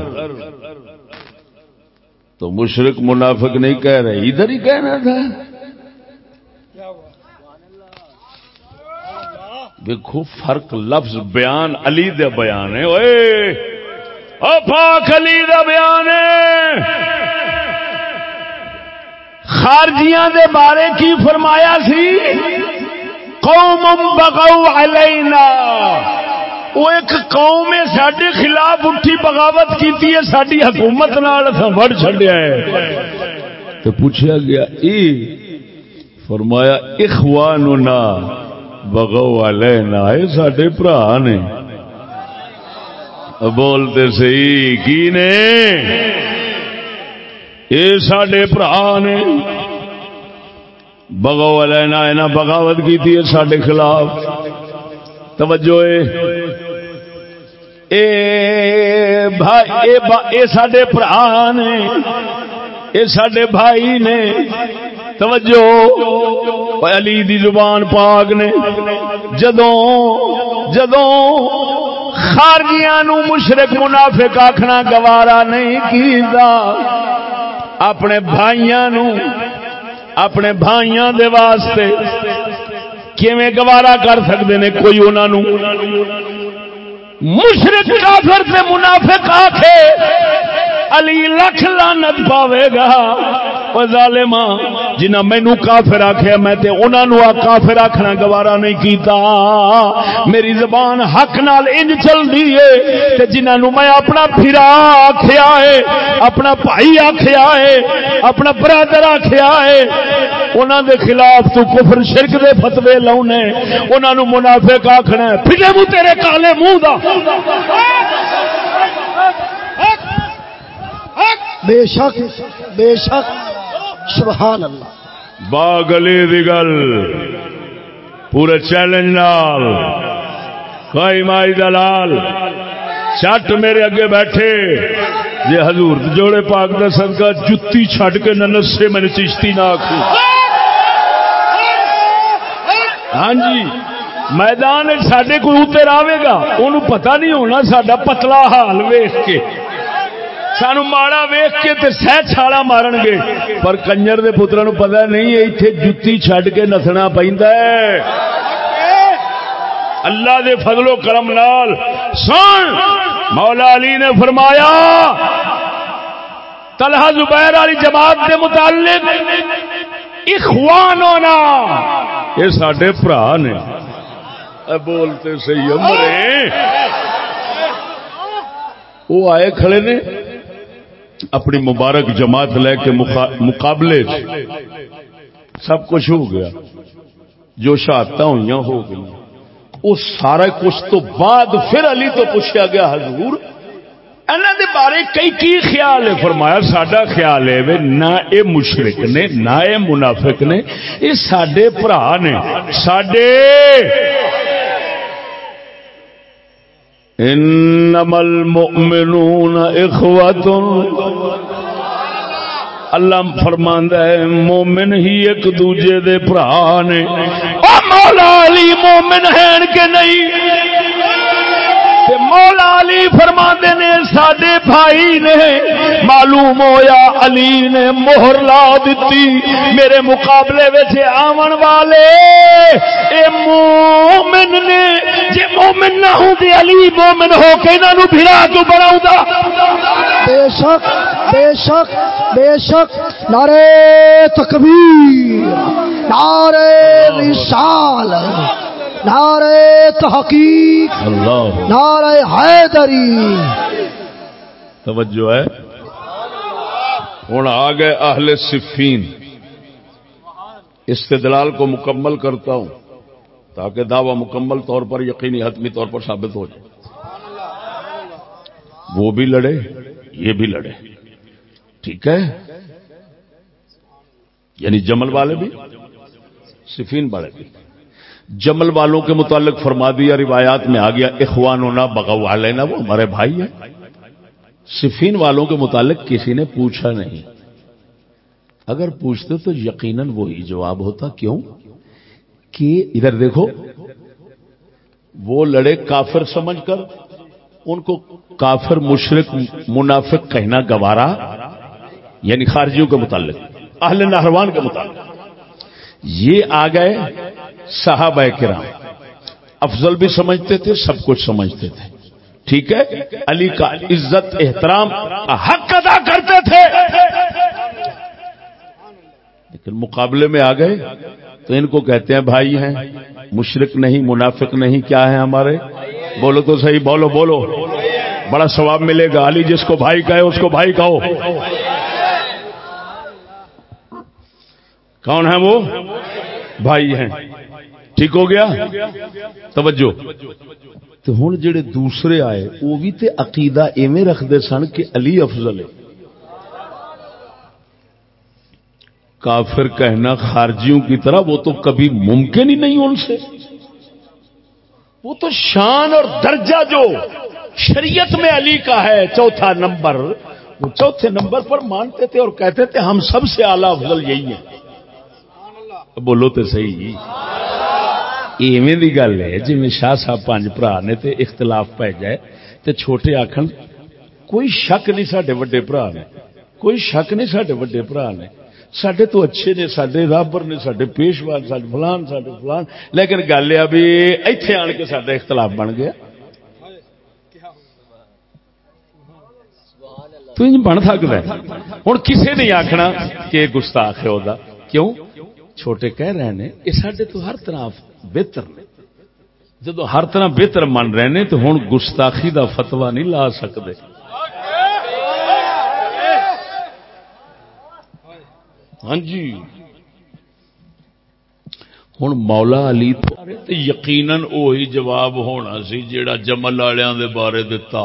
تو مشرق منافق نہیں کہہ رہے، ادھر ہی کہنا تھا۔ دیکھو فرق لفظ بیان علی دے بیان ہے۔ او پاک علی دا بیان ہے۔ خارجیاں دے بارے کی فرمایا سی؟ قوم بغو علینا۔ وہ ایک قوم سڈے خلاف اٹھی بغاوت کی ساری حکومت وڑ چڈیا ہے۔ تو پوچھا گیا، ای فرمایا اخوان بغو والے نہ سڈے برا نے۔ بولتے سی کی نے؟ یہ سڈے برا نے۔ بغو والے نہ بغاوت کی سڈے خلاف۔ توجہ اے۔ بھائی، اے سڈے برا نے، اے سڈے بھائی نے۔ توجہ۔ علی دی زبان پاک نے۔ جدوں جدوں خارجیاں نو مشرق منافق آخنا گوارا نہیں کیتا، اپنے بھائیاں نو، اپنے بھائیاں دے واسطے کیویں گوارا کر سکتے ہیں کوئی انہوں مشرق کافر سے منافق کے علی لکھ لانت پاوے گا۔ ظالما جنہ مینو کافر آخیا میں تے انہاں نو کافر آکھنا گوارا نہیں کیتا۔ میری زبان حق نال انج چل دی ہے تے جنہاں نو میں اپنا پھرا آکھیا ہے اپنا بھائی آکھیا ہے اپنا برادر آکھیا ہے انہاں دے خلاف تو کفر شرک دے فتوی لاونے انہاں نو منافق آکھنا ہے پھلے منہ تیرے کالے منہ دا۔ بے شک بے شک۔ سبحان اللہ۔ با گلی دی گل۔ پورے چیلنج نال۔ کوئی مائی دلال۔ چٹ میرے اگے بیٹھے۔ جی حضور جوڑے پاک دا صدقہ جتی چھڈ کے نہ نسے میں نے چشتی نہ آخو ہاں جی میدان سڈے کوئی اتر آئے گا۔ انہوں پتہ نہیں ہونا سڈا پتلا حال ویخ کے۔ سانو ماڑا ویخ کے تے سہ چھالا مارن گے پر کنجر دے پترا نو پتا نہیں ایتھے جتی چھڈ کے نسنا پیندا ہے۔ اللہ دے فضل و کرم نال۔ سن، مولا علی نے فرمایا، طلحہ زبیر والی جماعت دے متعلق اخوانونا یہ ساڈے بھرا نے۔ بولتے صحیح مرے۔ وہ آئے کھڑے نے۔ اپنی مبارک جماعت لے کے مقابلے سب کچھ ہو گیا۔ جو شہادت ہوئی ہو گئی وہ سارا کچھ تو بعد پھر علی تو پوچھا گیا، حضور انہوں دے بارے کئی کی خیال ہے؟ فرمایا، ساڈا خیال ہے نہ اے مشرک نے، نہ اے منافق نے یہ ساڈے بھرا نے، ساڈے انما المؤمنون اخوت اللہ فرماندا ہے، مومن ہی ایک دوجے دے بھرا نے او مولا علی، مومن ہیں کہ نہیں؟ تے مولا علی فرماندے نے ساڈے بھائی نے معلوم ہویا علی نے مہر لا دتی۔ میرے مقابلے وچ آون والے اے مومن نے جے مومن نہ ہوندے علی مومن ہو کے انہاں نو بھرا کیوں بناوندا بے شک بے شک بے شک نعرے تکبیر نعرے رسال نعرے تحقیق اللہ۔ نعرے حیدری۔ توجہ ہے۔ ہوں آ گئے اہل صفین۔ استدلال کو مکمل کرتا ہوں تاکہ دعوی مکمل طور پر یقینی حتمی طور پر ثابت ہو جائے۔ وہ بھی لڑے یہ بھی لڑے۔ ٹھیک ہے؟ یعنی جمل والے بھی صفین والے بھی۔ جمل والوں کے متعلق فرما دیا، روایات میں آ گیا اخوان ہونا بغو لینا وہ ہمارے بھائی ہیں۔ صفین والوں کے متعلق کسی نے پوچھا نہیں۔ اگر پوچھتے تو یقیناً وہی جواب ہوتا، کیوں؟ کہ ادھر دیکھو، وہ لڑے کافر سمجھ کر، ان کو کافر مشرق منافق کہنا گوارا یعنی خارجیوں کے متعلق، اہل نہروان کے متعلق۔ یہ آ گئے صحابہ کرام۔ افضل بھی سمجھتے تھے، سب کچھ سمجھتے تھے۔ ٹھیک ہے؟ علی کا عزت، احترام حق ادا کرتے تھے۔ لیکن مقابلے میں آ گئے تو ان کو کہتے ہیں، بھائی ہیں مشرق نہیں، منافق نہیں، کیا ہے ہمارے؟ بولو تو صحیح، بولو بولو۔ بڑا ثواب ملے گا۔ علی جس کو بھائی کہے، اس کو بھائی کہو۔ کون ہے وہ؟ بھائی ہیں۔ ٹھیک ہو گیا؟ توجہ۔ تو ہوں جڑے دوسرے آئے وہ بھی تے عقیدہ ایویں رکھتے سن کہ علی افضل ہے۔ کافر کہنا خارجیوں کی طرح وہ تو کبھی ممکن ہی نہیں ان سے۔ وہ تو شان اور درجہ جو شریعت میں علی کا ہے، چوتھا نمبر۔ وہ چوتھے نمبر پر مانتے تھے اور کہتے تھے ہم سب سے اعلی افضل یہی ہیں۔ بولو تو صحیح ایویں دی گل ہے جی شاہ صاحب پانچ برا نے تے اختلاف پی جائے تے چھوٹے آخن کوئی شک نہیں سڈے وڈے برا نے کوئی شک نہیں سڈے وڈے برا نے سڈے تو اچھے نے سڈے رابر نے سڈے پیشوا سڈے فلان سڈے فلان لیکن گل یہ بھی ایتھے آن کے سڈا اختلاف بن گیا تو بن سکتا ہے ہوں کسے نہیں آخنا کہ گستاخ ہے وہ کیوں چھوٹے کہہ رہے ہیں، یہ سڈے تو ہر طرح بہتر نے۔ جدو ہر طرح بہتر من رہے ہیں تو ہوں گستاخی دا فتوا نہیں لا سکتے ہاں جی۔ ہوں مولا علی تو یقیناً وہی جواب ہونا سی جیڑا جمل والوں دے بارے دتا۔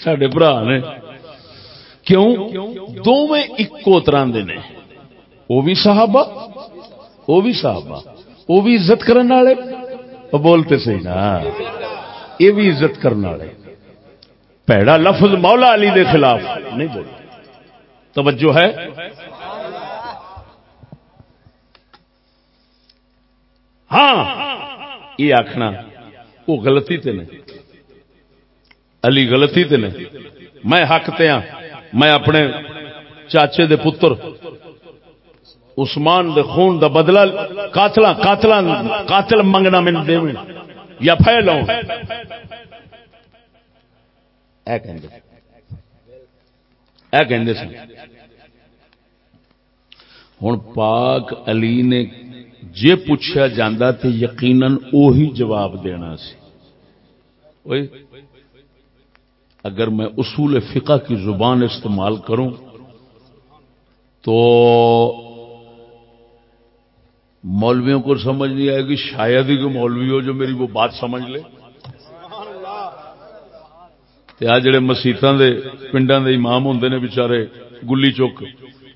سڈے برا نے۔ کیوں؟ دونوں ایکو طرح دے نے۔ وہ بھی صحابہ وہ بھی صحابہ وہ بھی عزت کرنے والے بولتے صحیح نا یہ بھی عزت کرنے والے پیڑا لفظ مولا علی دے خلاف نہیں بول توجہ ہے ہاں یہ آخنا وہ غلطی تے نے علی غلطی تے نے میں حق تے ہاں میں اپنے چاچے دے پتر عثمان دے خون دا بدلہ قاتل قاتل قاتل منگنا من دے یا پھیلاؤ اے کہندے اے کہندے سن۔ ہن پاک علی نے جے پوچھا جاندہ تے یقیناً اوہی جواب دینا سی۔ اوئے، اگر میں اصول فقہ کی زبان استعمال کروں تو مولویوں کو سمجھ نہیں آئے گی، شاید ہی کوئی مولوی ہو جو میری وہ بات سمجھ لے۔ آ جڑے مسیطا دے پنڈا دے امام ہوں نے بچارے گلی چوک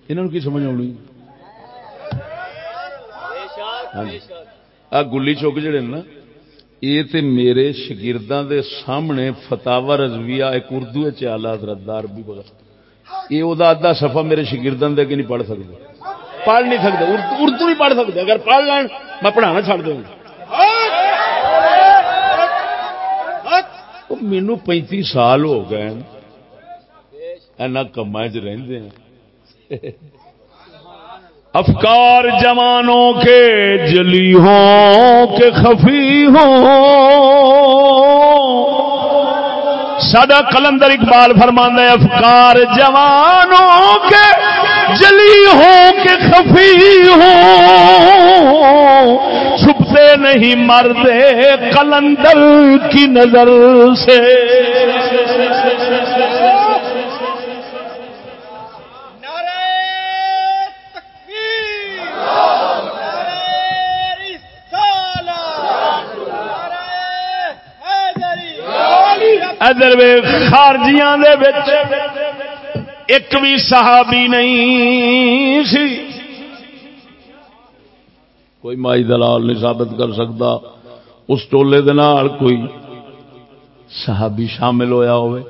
انہوں کی سمجھ آنی ہاں جی۔ آ گلی چوک جڑے نا یہ تے میرے شگرداں دے سامنے فتاوا رضویہ، ایک اردو چالا حضرتدار بھی بغیر یہ وہ ادھا صفحہ میرے شگرداں دے کہ نہیں پڑھ سکتے پڑھ نہیں سکتے، اردو نہیں پڑھ سکتے، اگر پڑھ لین میں پڑھانا چھڑ دوں۔ مینو پینتی سال ہو گئے اینا کما چ رہتے ہیں۔ افکار جوانوں کے جلی ہوں کے خفی ہوں۔ سدا کلندر اقبال فرماندہ افکار جوانوں کے جلی ہوں کے خفی ہوں چھپتے نہیں مردے کلندر کی نظر سے۔ ادھر خارجیاں دے ایک بھی صحابی نہیں سی۔ کوئی مائی دلال نہیں ثابت کر سکتا۔ اس ٹولے دے نال کوئی صحابی شامل ہویا ہوئے۔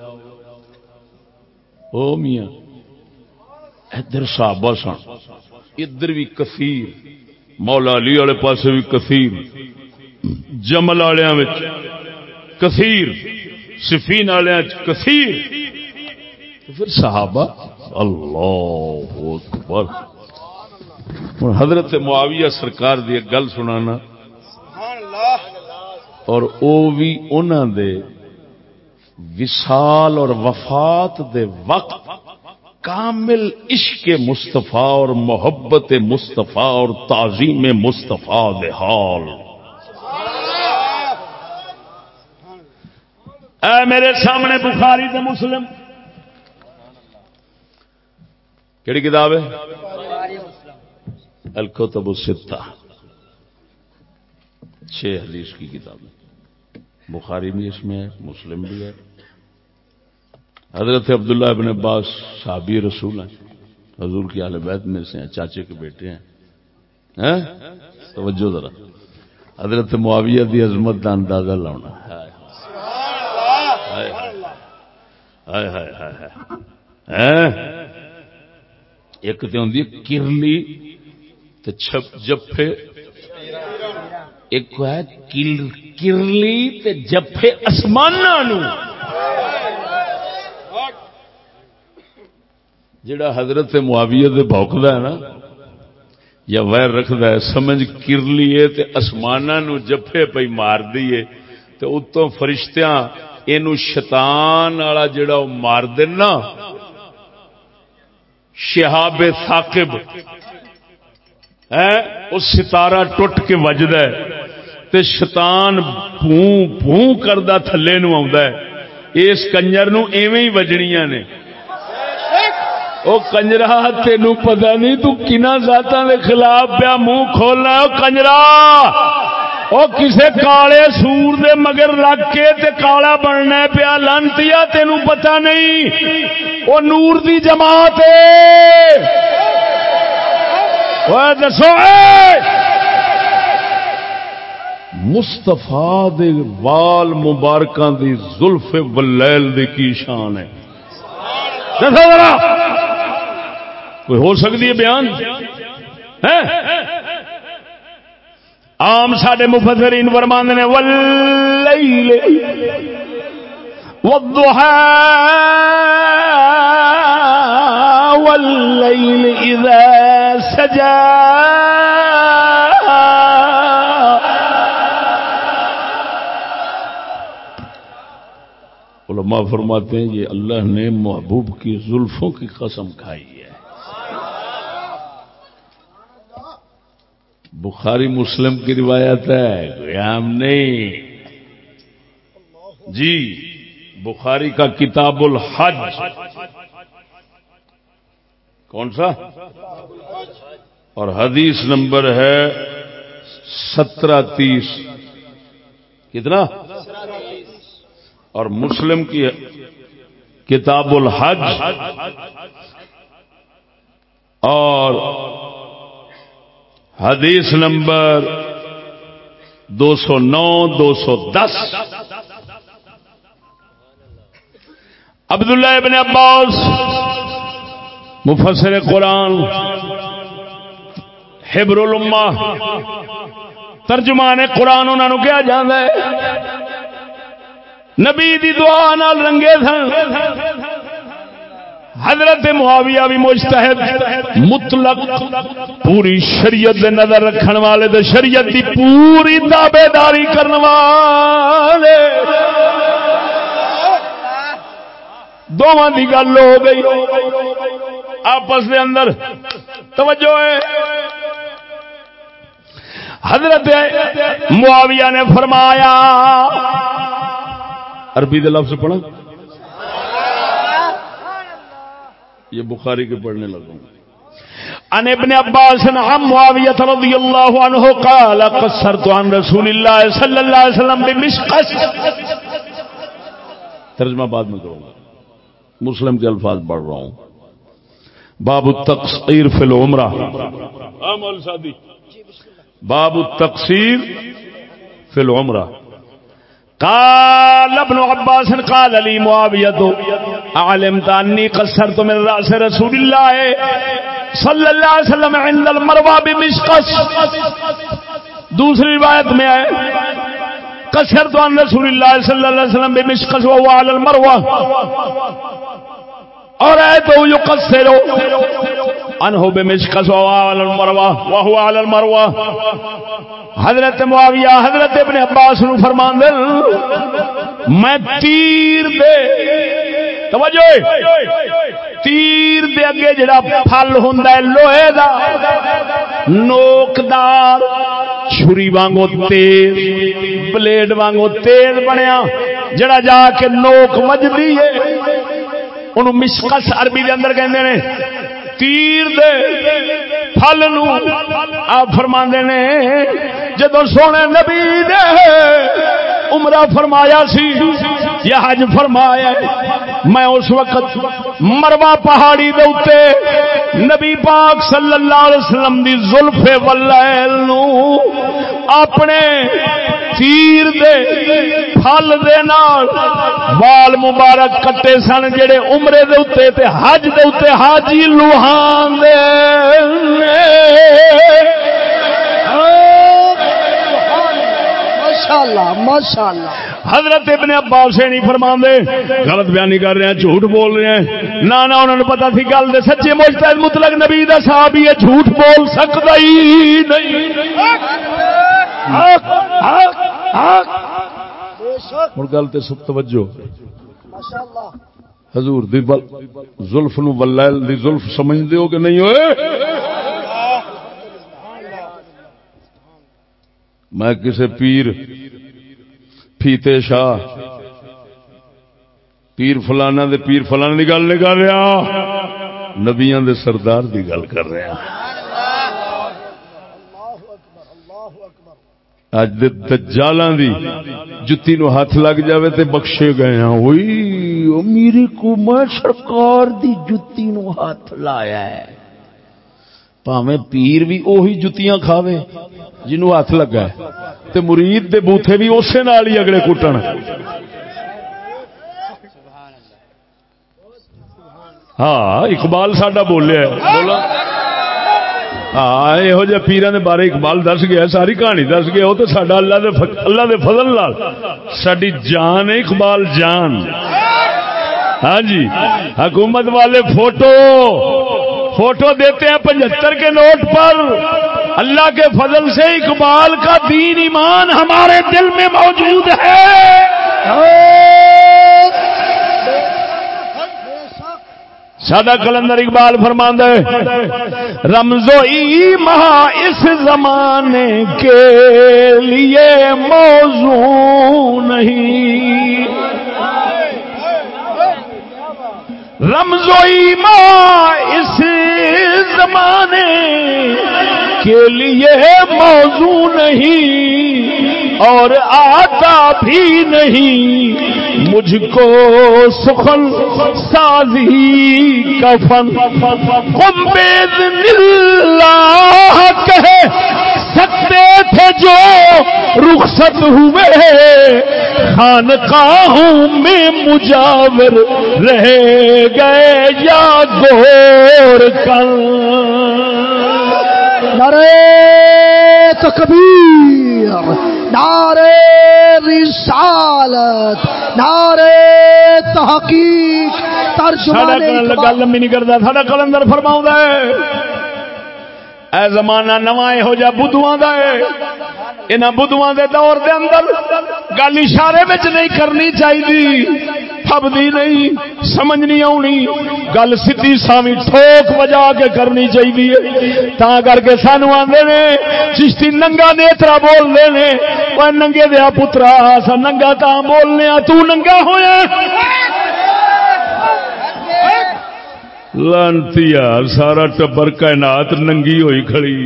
او میاں، ادھر صحابہ سن۔ ادھر بھی کثیر۔ مولا علی والے پاسے بھی کثیر۔ جمل والوں کثیر۔ سفین والے کثیر۔ پھر صحابہ، اللہ اکبر۔ ہوں حضرت معاویہ سرکار دی گل سنانا۔ اور او بھی انہوں دے وصال اور وفات دے وقت کامل عشق مصطفیٰ اور محبت مصطفیٰ اور تعظیم مصطفیٰ دے حال۔ اے میرے سامنے بخاری تے مسلم۔ کیڑی کتاب ہے؟ الکتب الستہ. چھ حدیث کی کتاب بخاری بھی اس میں ہے مسلم بھی ہے۔ حضرت عبداللہ ابن عباس صحابی رسول ہیں۔ حضور کی آل بیت میں سے ہیں چاچے کے بیٹے ہیں۔ توجہ ذرا۔ حضرت معاویہ دی عظمت کا اندازہ لاؤنا۔ ایک تو ہوں کرلی جفے ایک ہے کرلی جفے آسمان جڑا حضرت معاویہ دے ہے نا، یا ویر رکھدا ہے، سمجھ کر لیے تے نو جفے پئی مار دیے تے اتوں فرشتیاں، اینو شیطان والا جڑا او مار دینا شہاب ثاقب. ہے او ستارہ ٹوٹ کے وجدا ہے۔ تے شیطان بھوں بھوں کردا تھلے نو آوندا ہے۔ اس کنجر نو ایویں ہی وجنیاں نے۔ او کنجرا تین پتا نہیں تو کنا ذاتا دے خلاف پیا منہ کھولنا او کنجرا وہ کسے کالے سور دے مگر لگ کے تے کالا بننا پیا لانتی تینوں پتہ نہیں۔ وہ نور دی جماعت دسو مستفا وال مبارکاں دی زلف ولیل دی کی شان ہے؟ دسو ذرا، کوئی ہو سکتی ہے بیان؟ عام سڈے مفسرین فرماند نے واللیل والضحى واللیل اذا سجا علماء فرماتے ہیں، یہ اللہ نے محبوب کی زلفوں کی قسم کھائی ہے۔ بخاری مسلم کی روایت ہے عام نہیں۔ جی بخاری کا کتاب الحج۔ کون سا؟ اور حدیث نمبر ہے سترہ تیس۔ کتنا؟ اور مسلم کی کتاب الحج۔ اور حدیث نمبر دو سو نو، دو سو دس۔ عبداللہ ابن عباس، مفسر قرآن، حبر الما ترجمان قرآن انہوں نے کیا جانا ہے۔ نبی دی دعا نال رنگے سن۔ حضرت معاویہ بھی مجتہد، مطلق، پوری شریعت دے نظر رکھن والے دے شریعت دی پوری دعوے داری کرن والے۔ دونوں دی گل ہو گئی۔ آپس دے اندر توجہ ہے۔ حضرت معاویہ نے فرمایا، عربی دے لفظ پڑھا یہ بخاری کے پڑھنے لگوں۔ ان ابن عباس عن معاویہ رضی اللہ عنہ قال قصرت عن رسول اللہ صلی اللہ علیہ وسلم بمشقس ترجمہ بعد میں کروں گا۔ مسلم کے الفاظ پڑھ رہا ہوں۔ باب التقصیر فی العمرہ۔ باب التقصیر فی العمرہ۔ قال ابن عباس قال لي معاويه علمت اني قصرت من راس رسول الله صلى الله عليه وسلم عند المروه بمشقص دوسری روایت میں ہے۔ قصرت عن رسول الله صلى الله عليه وسلم بمشقص وهو على المروه اور اے تو يقصر عنه بمشقص وهو على المروه وهو على المروه حضرت معاویہ، حضرت ابن عباس نو فرمان دے میں تیر دے۔ توجہ! تیر دے اگے جڑا پھل ہوندا ہے، لوہے دا، نوکدار، چھری وانگو تیز بلیڈ وانگو تیز بنیا، جڑا جا کے نوک وجدی ہے انہوں مشکس عربی دے اندر کہندے نے، تیر دے پھل نو آپ فرما نے جدو سونے نبی دے عمرہ فرمایا سی یا حج فرمایا میں اس وقت مروا پہاڑی دے اتے نبی پاک صلی اللہ علیہ وسلم دی زلف واللیل نو اپنے تیر دے پھل دے نال وال مبارک کٹے سن، جڑے عمرے دے اتے تے حج دے اتے حاجی لوہان دے۔ حضرت ابن عباس نہیں فرما دے غلط بیانی کر رہے ہیں جھوٹ بول رہے ہیں۔ نہ نہ انہوں نے پتا تھی گل دے سچے مجتہد مطلق نبی دا صاحب یہ جھوٹ بول سکتا ہی نہیں۔ ہوں گل تو سب توجہ۔ حضور دی زلف نو ولیل دی زلف سمجھ دیو کہ نہیں ہوئے؟ میں کسے پیر فیتے شاہ پیر فلانا دے پیر فلانا دی گل نہیں کر رہا۔ نبیاں دے سردار دی گل کر رہا۔ اج دے دجالاں دی جتی نو ہاتھ لگ جاوے تے بخشے گئے ہاں۔ اوئی، او میری کو میں سرکار دی جتی نو ہاتھ لایا ہے۔ پاویں پیر بھی اوہی جتیاں کھاوے جنوں ہاتھ لگا ہے۔ تے مرید دے بوتھے بھی اسے نال ہی اگلے کٹن۔ ہاں اقبال ساڈا بولیا بولا ہاں یہو جہ پیران بارے اقبال دس گیا ساری کہانی دس گیا وہ تو سڈا اللہ دے اللہ دے فضل لال ساری جان اقبال جان۔ ہاں جی حکومت والے فوٹو۔ فوٹو دیتے ہیں پچہتر کے نوٹ پر۔ اللہ کے فضل سے اقبال کا دین ایمان ہمارے دل میں موجود ہے۔ سادہ کلندر اقبال فرماند ہے رمزو مہا اس زمانے کے لیے موضوع نہیں۔ رمزوئی ماں اس زمانے کے لیے موضوع نہیں اور آتا بھی نہیں۔ مجھ کو سخن سازی کفن۔ کمبید اللہ کہہ سکتے تھے جو رخصت ہوئے خانقاہوں میں مجاور رہ گئے یا گور کل نعرے تکبیر نعرے رسالت نعرے تحقیق ترجمان گل لمبی نہیں کرتا ساڈا کلندر فرماؤں اے زمانہ نواں یہو جہ بدھواں دا ہے۔ انہاں بدھواں دے دور دے اندر گل اشارے وچ نہیں کرنی چاہیے پھبدی نہیں، سمجھ نہیں آنی گل سیدھی سامی ٹھوک بجا کے کرنی چاہیے تا کر کے سانو آندے نے، چشتی ننگا نیترا بولتے نے۔ وہ ننگے دیا پترا سا ننگا تا بولنے آ، تو ننگا ہویا لانتی سارا ٹبر کائنات ننگی ہوئی کھڑی۔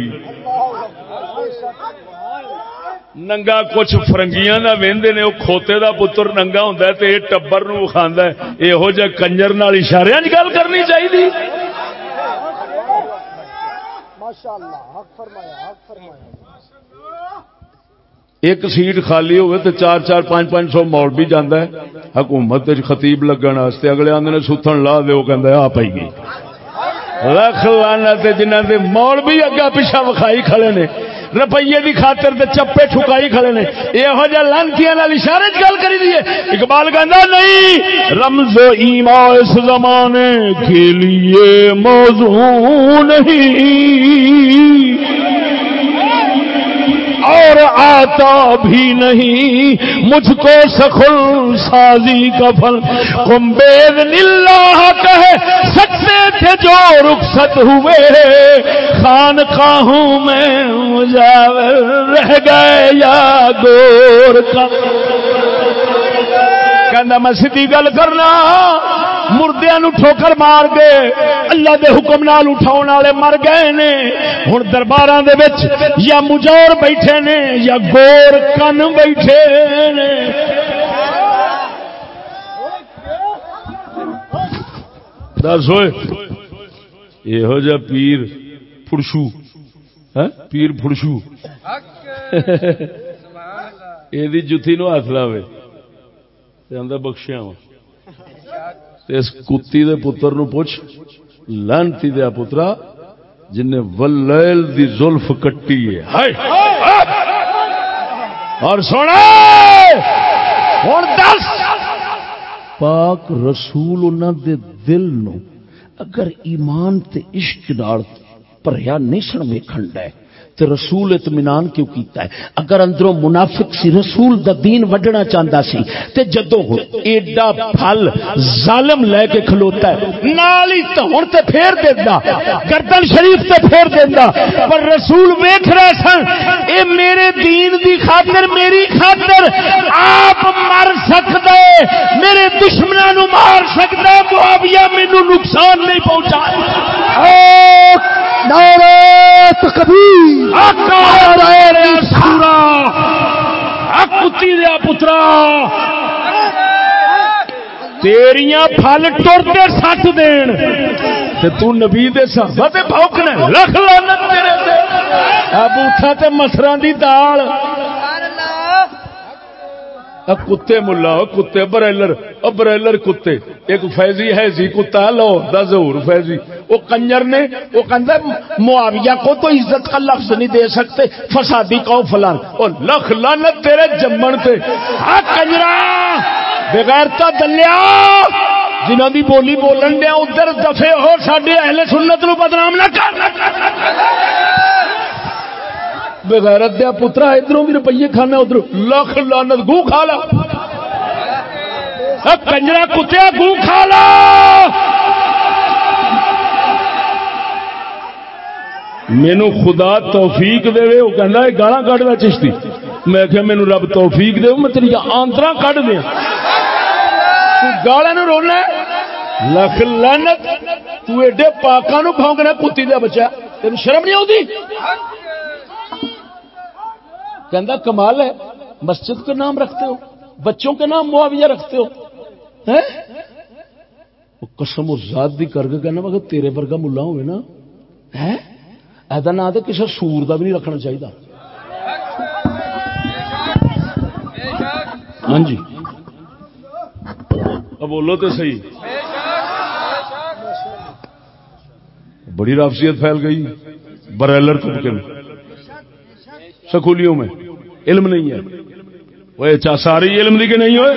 ننگا کچھ فرنگیاں دا ویندے نے، او کھوتے دا پتر ننگا ہوندا ہے تے اے ٹبر نو کھاندا ہے۔ ایہو جے کنجر نال اشارے وچ گل کرنی چاہیے ماشاءاللہ، حق فرمایا حق فرمایا۔ ایک سیٹ خالی ہوئے تو چار چار پانچ پانچ سو مول بھی جانا ہے۔ حکومت خطیب لگن واسطے اگلے آدھے نے ستن لا دے، وہ کہہ آ پی گئی۔ لکھ لانا جنہ کے مول بھی اگا پیچھا وکھائی کھڑے نے۔ روپیے کی خاطر تے چپے ٹھکائی کھڑے نے۔ یہو جہ لانتی اشارے گل کری دیے اقبال کہنا نہیں، رمز ایما اس زمانے کے لیے موضوع نہیں۔ اور آتا بھی نہیں، مجھ کو سخل سازی کا پھل۔ کمبید نیلا کہے سکتے تھے جو رخصت ہوئے خان کاہوں میں، مجاور رہ گئے یا گور کا۔ کہنا میں سیدھی گل کرنا مردیا نو ٹھوکر مار کے اللہ دے حکم نال اٹھاؤ والے مر گئے نے۔ ہوں دربار یا مجور بیٹھے نے یا گور کن بیٹھے نے۔ دس ہوئے یہو جا پیر فرشو پیر فرشو یہ جتی نو ہاتھ لاوے۔ بخشیا وا اس کتی دے پتر نو پوچھ لانتی دیا پترا جن ولیل دی زلف کٹی ہے اور سونا ہوں دس پاک رسول انہوں دے دل نو اگر ایمان تے عشق نال پریا نہیں سن ویکھن ڈے تے رسول اطمینان کیوں کیتا ہے؟ اگر اندروں منافق سی، رسول دا دین وڈنا چاہتا سی، تے جدو ایڈا پھل ظالم لے کے کھلوتا ہے، نال ہی ہن تے پھیر دیندا، گردن شریف تے پھیر دیندا، پر رسول ویکھ رہے سن، اے میرے دین دی خاطر، میری خاطر، آپ مر سکدے، میرے دشمناں نو مار سکدا معاویہ مینوں نقصان نہیں پہنچا نعرہ تکبیر نعرہ رسول کتی دیا پترا۔ تیریاں پھل ٹرتے سٹ دین۔ تے تو نبی دے صحابہ تے لعنت تیرے تے۔ مسراں دی دال۔ کتے ملا، کتے برائلر برائلر کتے۔ ایک فیضی ہے، زی کتا، لو، دا ظہور فیضی۔ وہ کنجر نے وہ کہندا معاویہ کو تو عزت کا لفظ نہیں دے سکتے، فسادی کو فلان۔ او لکھ لعنت تیرے جمن تے۔ ہاں کنجرا! بغیر تا دلیا! جنہاں دی بولی بولن دیا، ادھر دفے ہو، ساڈے اہل سنت نو بدنام نہ کر۔ بغیرت دیا پترا ادھر بھی روپیے کھانا ادھر لکھ لانت گو کھا لا۔ کنجرا کتیا گو کھا لا۔ مینو خدا توفیق دے، وہ کہہ گالا کھ دیا چشتی۔ میں کہ مینو رب توفیق دے، میں تیری آنترا کھ دیا گالا رونا لکھ لانت ایڈے پاکا نو بھونگنا، کتی دیا بچہ۔ تین شرم نہیں آتی کہندا کمال ہے، مسجد کا نام رکھتے ہو، بچوں کے نام معاویہ رکھتے ہو قسم ذات دی کر کے کہنا، مگر تیرے ورگا ملا ہوئے نا ایدا نام تو کسی سور دا بھی نہیں رکھنا چاہیے ہاں جی۔ بولو تو صحیح۔ بڑی رافسیت پھیل گئی، برائلر طبقے میں سکولیوں میں۔ علم نہیں ہے۔ وہ چا ساری علم دی کہ نہیں ہوئے؟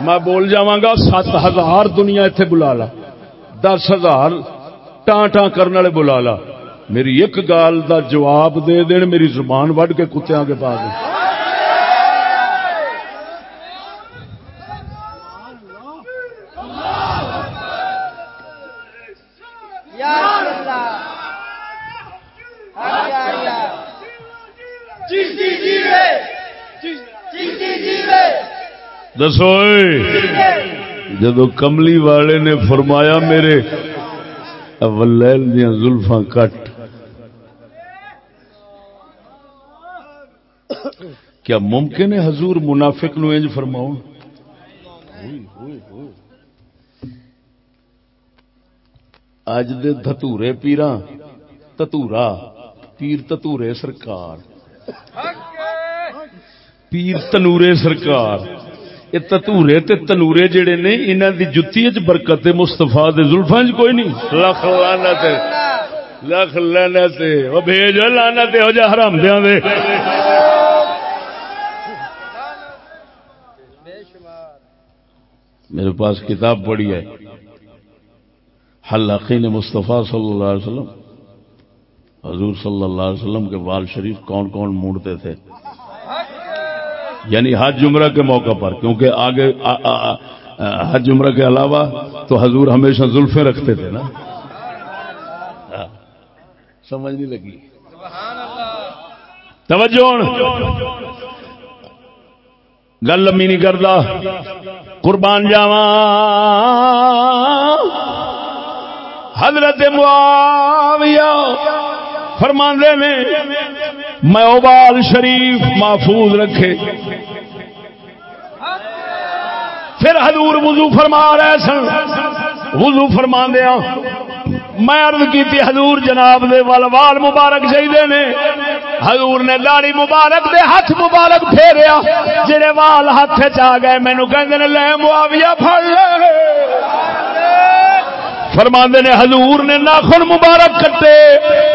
میں بول جاگا سات ہزار دنیا اتنے بلا لا۔ دس ہزار ٹان ٹان کرنے والے بلا لا۔ میری ایک گال دا جواب دے دین، میری زبان وڈ کے کتیا کے پا دیں دسو جدو کملی والے نے فرمایا میرے، اولیل دیا زلفا کٹ۔ کیا ممکن ہے حضور منافق نو انج فرماؤ اج دے دھتورے پیرا تتورا، پیر تتورے سرکار۔ پیر تنورے سرکار۔ یہ تتورے تے تنورے جڑے نے، انہاں دی جُتی وچ برکت مصطفی دے زلفاں وچ کوئی نہیں۔ لاکھ لعنت لاکھ لعنت او بھیج لعنت ہو جا حرام دیاں دے میرے پاس کتاب پڑھی ہے۔ حلاقین مصطفیٰ صلی اللہ علیہ وسلم، حضور صلی اللہ علیہ وسلم کے وال شریف کون کون مونڈتے تھے؟ یعنی حج عمرہ کے موقع پر، کیونکہ آگے حج عمرہ کے علاوہ تو حضور ہمیشہ زلفے رکھتے تھے نا۔ ہاں۔ سمجھ نہیں لگی۔ توجہ۔ گل لمبی نہیں کرتا۔ قربان جاوا حضرت معاویہ فرماندے نے، میں اوبال شریف محفوظ رکھے۔ پھر حضور وضو فرما رہے سن۔ وضو فرما دیا میں عرض کی حضور جناب دے وال وال مبارک چاہیے نے۔ حضور نے داڑی مبارک دے ہاتھ مبارک پھیریا۔ جڑے وال ہاتھ چ گئے مینو کہ لے معاویہ، پھڑ لے! فرما نے، حضور نے ناخن مبارک کٹے۔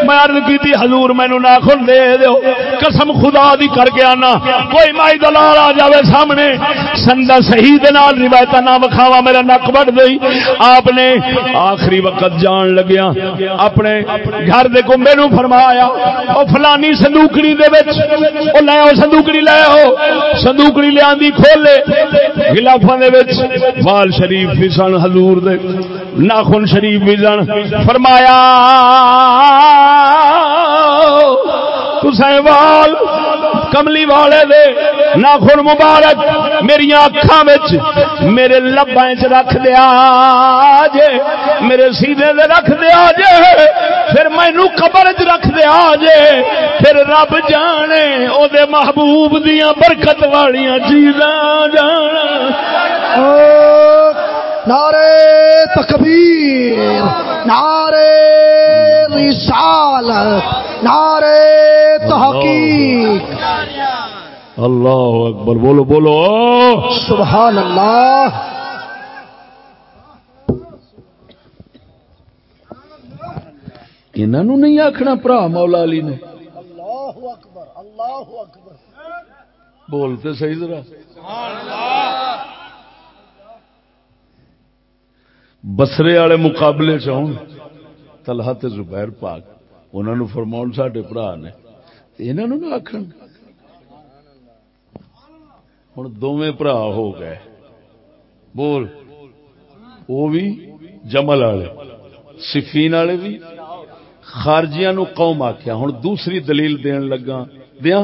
میں عرض کی تھی حضور مینو ناخن دے دو قسم خدا دی کر کے آنا۔ کوئی مائی دلال آ جاوے سامنے۔ سندا صحیح دے نال روایت نہ وکھاوا میرا نک بڑھ گئی۔ آپ نے آخری وقت جان لگیا۔ اپنے گھر دے کمبے نو فرمایا، او فلانی صندوقڑی دے وچ او لے او صندوقڑی لے او۔ صندوقڑی لے آندی کھولے۔ غلافاں دے وچ وال شریف بھی سن حضور دے۔ ناخن شریف بھی سن فرمایا وال کملی والے دے ناخن مبارک میری اکھان میرے لبا چ رکھ دیا جے، میرے سیدے دے رکھ دیا جے، پھر مینو قبر چ رکھ دیا جے، پھر رب جانے او دے محبوب دیاں برکت والیاں چیزاں جان نعرے تکبیر نعرے رسالت نعرے تحقیق۔ اللہ اکبر بولو بولو۔ سبحان اللہ۔ انہوں نہیں آخنا برا مولا علی نے۔ اللہ اکبر اللہ اکبر۔ بولتے صحیح ذرا۔ بسرے والے مقابلے چون تلہا تے زبیر پاک انہوں نے فرماؤ سڈے برا نے۔ انہوں نہ آخر ہوں دونیں برا ہو گئے۔ بول۔ وہ بھی جمل والے سفین والے بھی خارجیاں نو قوم آخیا ہوں دوسری دلیل دین لگا دیا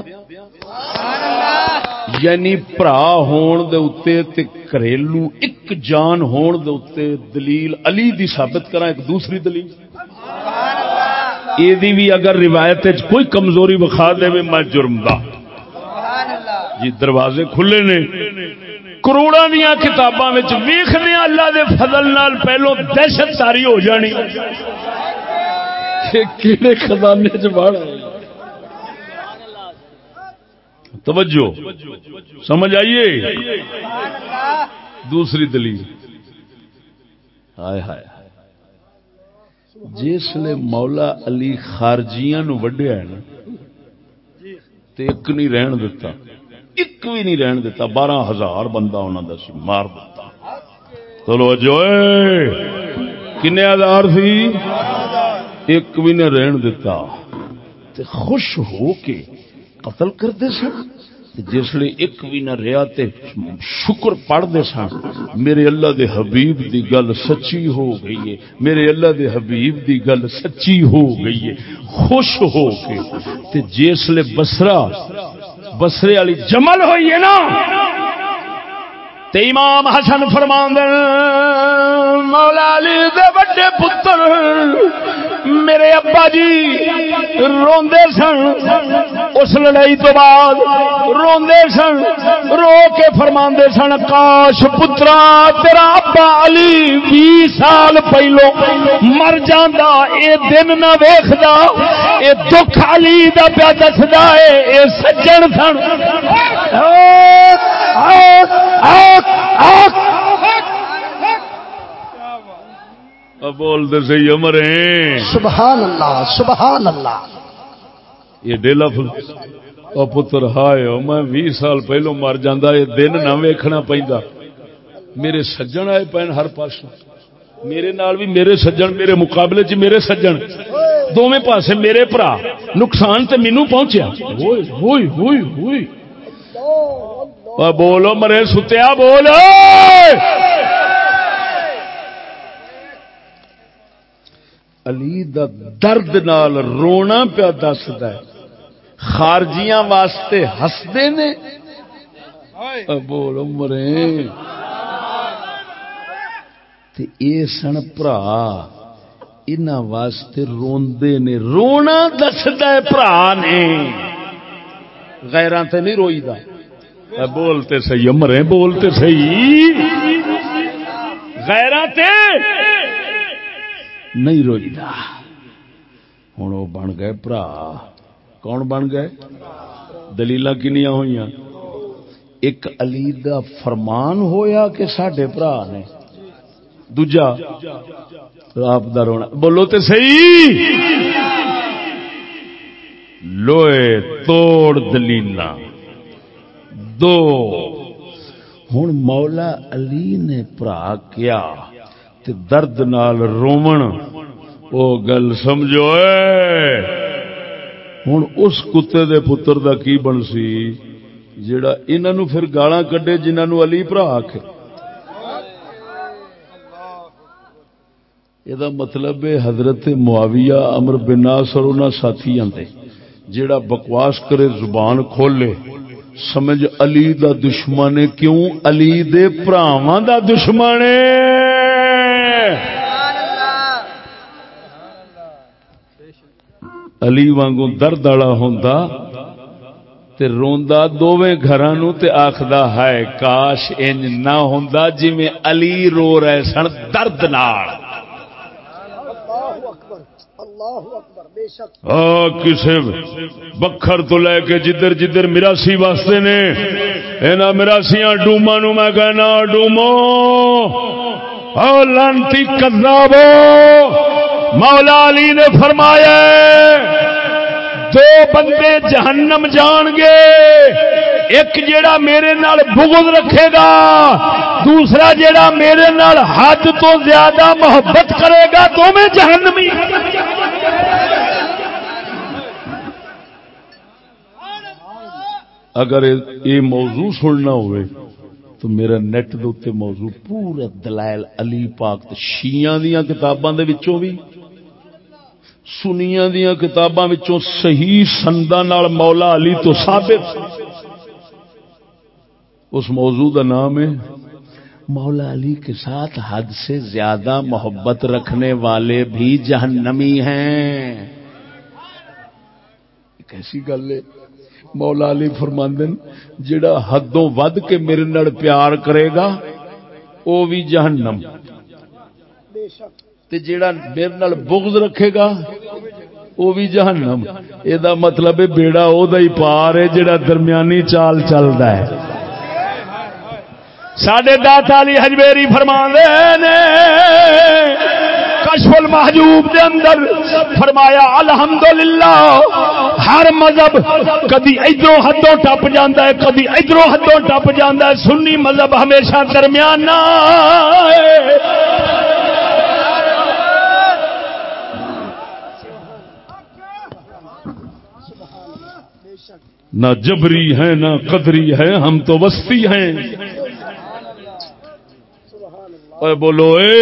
یعنی برا ہون دے اتے تے گھریلو ایک جان ہون دے اتے دلیل علی دی ثابت کرا ایک دوسری دلیل۔ یہ بھی اگر روایت وچ کوئی کمزوری بخا دے میں جرم دا۔ جی دروازے کھلے نے۔ کروڑا دیا کتاباں ویخنے اللہ دے فضل نال پہلو دہشت ساری ہو جانی۔ کہڑے خزانے چ بڑھ توجہ سمجھ آئیے؟ دوسری دلیل۔ ہائے ہائے۔ جسے مولا علی خارجیاں نو وڈیا ہے نا تے ایک نہیں رہن دیتا ایک بھی نہیں رہن دیتا بارہ ہزار بندہ انہوں دا سی مار دیتا چلو جو کن ہزار سی؟ ایک بھی نے رہن دیتا تے خوش ہو کے قتل کرتے سن؟ جسے ایک بھی نہ رہا تے شکر پڑھتے سن۔ میرے اللہ دے حبیب دی گل سچی ہو گئی ہے۔ میرے اللہ دے حبیب دی گل سچی ہو گئی ہے۔ خوش ہو کے۔ تے جسے بسرا، بسرے والی جمل ہوئی ہے نا۔ تے امام حسن فرمان مولا علی دے بڑے پتر، میرے ابا جی روندے سن، اس لڑائی تو بعد روندے سن، رو کے فرماندے سن، کاش پترا تیرا ابا علی بھی سال پہلو مر جاندا، اے دن نہ ویکھدا، اے دکھ علی دا پیا دسدا، اے اے سجن سن۔ بول دے سی امر سبحان اللہ سبحان اللہ۔ یہ ڈے لفظ او پتر ہائے او میں بھی سال پہلو مر جاندہ یہ دن نہ ویکھنا پہندا میرے سجن آئے پہن ہر پاس میرے نال بھی میرے سجن میرے مقابلے چ میرے سجن۔ دونوں پاسے میرے برا نقصان تے مینو پہنچیا۔ ہوئی ہوئی ہوئی بولو مرے ستیا بولو علی دا درد نال رونا پیا دسد خارجیاں واسطے ہستے نے بولو مرے اے سن برا ان واسطے روندے نے رونا دسد برا نے غیران تے نہیں روئی دا بولتے صحیح مرے بولتے صحیح۔ غیران تے نہیں روئی ہوں وہ بن گئے برا کون بن گئے؟ دلیل کنیا ہوئی ایک علی دا فرمان ہویا کہ سڈے برا نے۔ دوجا، آپ دا رونا۔ بولو تے صحیح۔ لوئے توڑ دلیل دو۔ ہوں مولا علی نے برا کیا تے درد نال رومن۔ او گل سمجھو ہوں اس کتے دے پتر دا کی بن سی جڑا انہوں پھر گالاں کڈے جنہوں علی برا آخ یہ مطلب ہے حضرت معاویہ امر بناس اور انہوں ساتھی آتے جڑا بکواس کرے زبان کھولے۔ سمجھ علی دا دشمن کیوں؟ علی دے پراواں دا دشمن علی وانگو درد والا ہوندا تے روندا دوویں گھراں نو تے آکھدا ہے کاش انج نہ ہوندا جویں علی رو رہے سن درد نال۔ اللہ اکبر اللہ اکبر۔ بے کسے بکھر تو لے کے جدھر جدھر میراسی واسطے نے، اینا میراسیاں ڈوما نو میں کہنا، ڈومو او لانتی کذابو، مولا علی نے فرمایا، دو بندے جہنم جان گے، ایک جیڑا میرے نال بغض رکھے گا، دوسرا جیڑا میرے نال حد تو زیادہ محبت کرے گا تو میں جہنمی۔ اگر یہ موضوع سننا ہوئے تو میرا نیٹ دے موضوع پورا دلائل علی پاک تے شیعہ دیاں کتاباں دے وچوں بھی سنیاں دیاں کتاباں وچوں صحیح سنداں نال مولا علی تو ثابت۔ اس موضوع کا نام ہے مولا علی کے ساتھ حد سے زیادہ محبت رکھنے والے بھی جہنمی ہیں۔ کیسی گل ہے مولا علی فرماندن جڑا حدوں ود کے میرے نال پیار کرے گا وہ بھی جہنم۔ تے جیڑا میرے نال بغض رکھے گا وہ بھی جہنم۔ یہ مطلب ہے بیڑا او دا ہی پار ہے جڑا درمیانی چال چلدا ہے۔ سڈے داتا علی حجبیری فرما نے کشف المحجوب دے اندر فرمایا، الحمدللہ، ہر مذہب کدی ادھروں حدوں ٹپ جاندہ ہے، کدی ادھروں حدوں ٹپ جاندہ ہے۔ سنی مذہب ہمیشہ درمیان نہ نہ جبری ہے، نہ قدری ہے، ہم تو وسطی ہیں۔ اے بولو، اے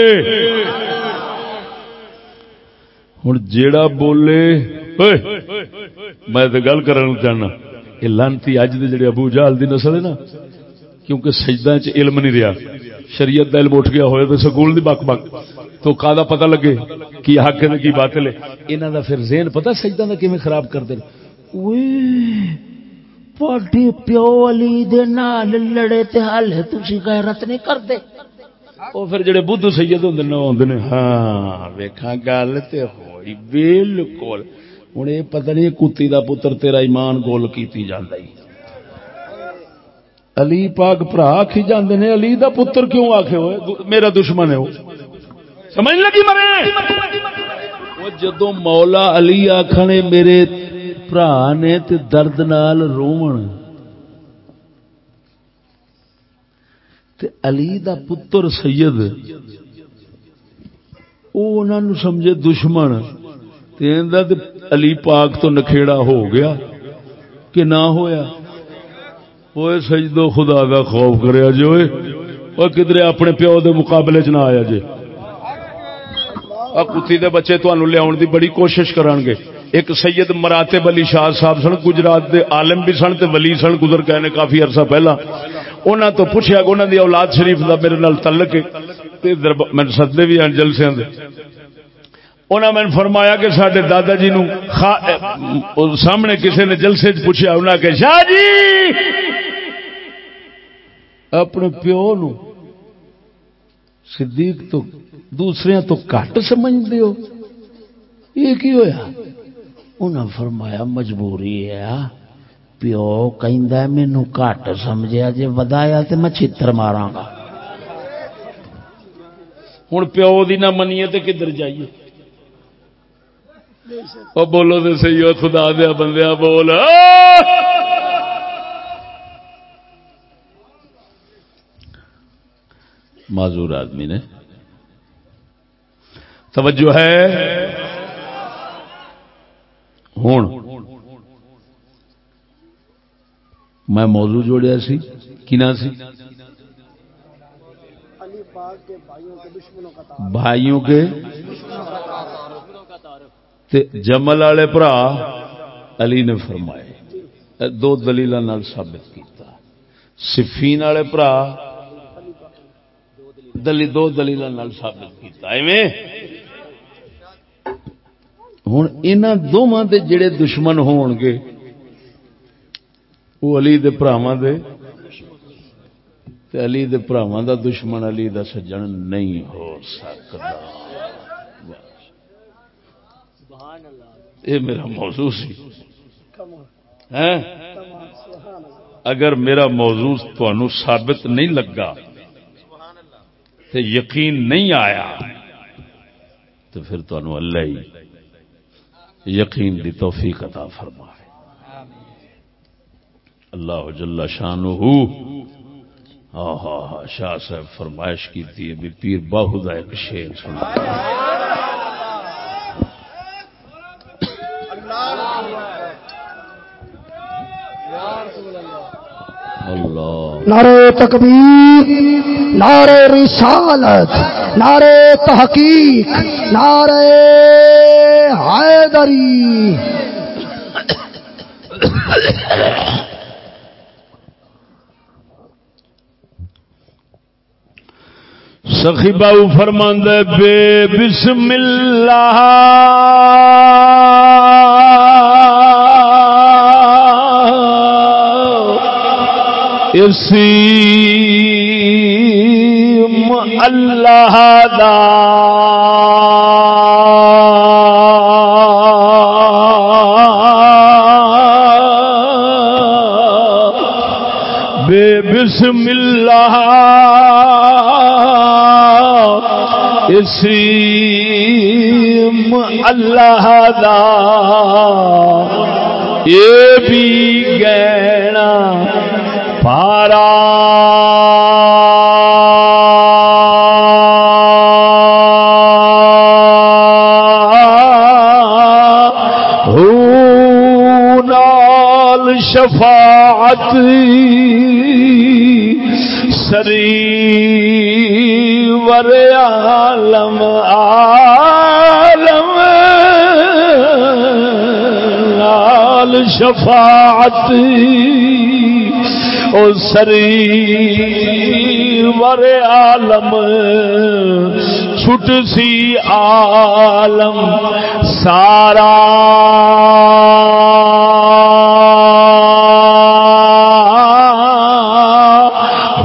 ہوں جیڑا بولے میں تو گل کرنا چاہنا یہ لانتی اج دے جڑے ابو جہل دی نسل ہے نا کیونکہ سجدہ چ علم نہیں رہا شریعت دا علم اٹھ گیا ہوئے تو سکول دی بک بک تو کا پتہ لگے کی حق ہے کی باطل ہے انہاں دا پھر ذہن پتہ سجدہ دا کیویں خراب کر دے اوئے پاٹی پیو علی دے نال لڑے تے حال ہے تسی غیرت نہیں کردے وہ پھر جڑے بدھ سید ہوندے نے ہوندے نے ہاں ویکھاں گل تے ہوئی بالکل۔ ہن یہ پتہ نہیں کتی دا پتر تیرا ایمان گول کیتی جاندا علی پاک بھرا آکھی جاندے نے، علی دا پتر کیوں آکھے ہوئے؟ میرا دشمن ہے وہ۔ سمجھ لگی مرے؟ وہ جدو مولا علی آخنے میرے برا نے تے درد نال رومن۔ تے علی دا پتر سید۔ او انہاں نو سمجھے دشمن۔ تے ایندا تے علی پاک تو نکھےڑا ہو گیا کہ نہ ہویا۔ اوے سجدو خدا دا خوف کریا جے اوئے۔ او کدھر اپنے پیو دے مقابلے چ نہ آیا جے۔ کتی دے بچے تمہوں لیا دی بڑی کوشش کران گے۔ ایک سید مراتب علی شاہ صاحب سن، گجرات دے عالم بھی سن تے ولی سن، گزر گئے نے کافی عرصہ پہلا۔ انہاں تو پوچھیا کہ انہاں دی اولاد شریف دا میرے نال تعلق ہے۔ میں سدے بھی ہیں جلسے دے۔ انہاں فرمایا کہ ساڈے دادا جی نو خا... سامنے کسی نے جلسے چ پوچھا انہاں کہ شاہ جی! اپنے پیو نو صدیق تو دوسرے تو کٹ سمجھتے ہو۔ یہ کی ہویا؟ انہاں فرمایا، مجبوری ہے۔ پیو کہ مینو کٹ سمجھا جی ودایا تو میں چھتر مارا گا۔ ہوں پیو دی نہ منیے تو کدھر جائیے؟ وہ بولو تو سی ہو خدا دیا بندیا بول۔ معذور آدمی نے۔ توجہ ہے۔ ہوں میں موضوع جوڑیا سی کنا سی؟ بھائیوں کے بھائیوں کے تے جمل والے برا علی نے فرمائے۔ دو دلیل ثابت کیتا۔ صفین والے برا دلی دو دلیل ثابت کیتا۔ ایویں؟ ہوں یہاں دونوں دے جڑے دشمن ہون گے وہ علی دے دے۔ تے علی دے دا دشمن علی دا سجن نہیں ہو سکتا یہ میرا موضوع سی۔ اگر میرا موضوع تمہیں ثابت نہیں لگا تو یقین نہیں آیا تو پھر تمہیں اللہ ہی یقین دی توفیق عطا فرمائے۔ اللہ جل شان ہاں ہاں ہاں شاہ صاحب فرمائش کی تھی، ابھی پیر باہو کا ایک شیر سنا اللہ نعرے تکبیر نعرے رسالت نعرے تحقیق نعرے حیدری۔ سخی باؤ فرماند بے بسم اللہ۔ اسیم اللہ دا۔ بے بسم اسیم اللہ دا۔ یہ بھی گہنا پارا۔ ہو نال شفاعت شفاعت او سری ور عالم چھٹ سی عالم سارا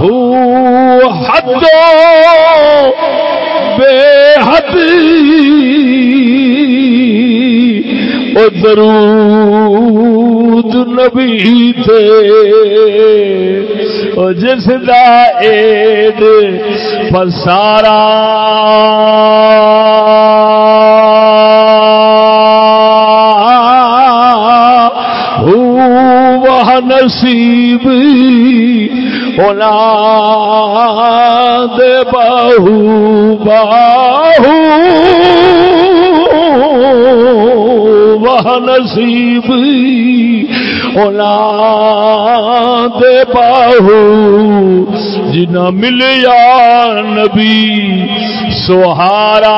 ہو نبی تے او جس دا عید پسارا۔ ہو وہ نصیب اولا دے باہو باہو وہ نصیب اولا دے باہو جنا ملیا نبی سہارا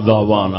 دعوانا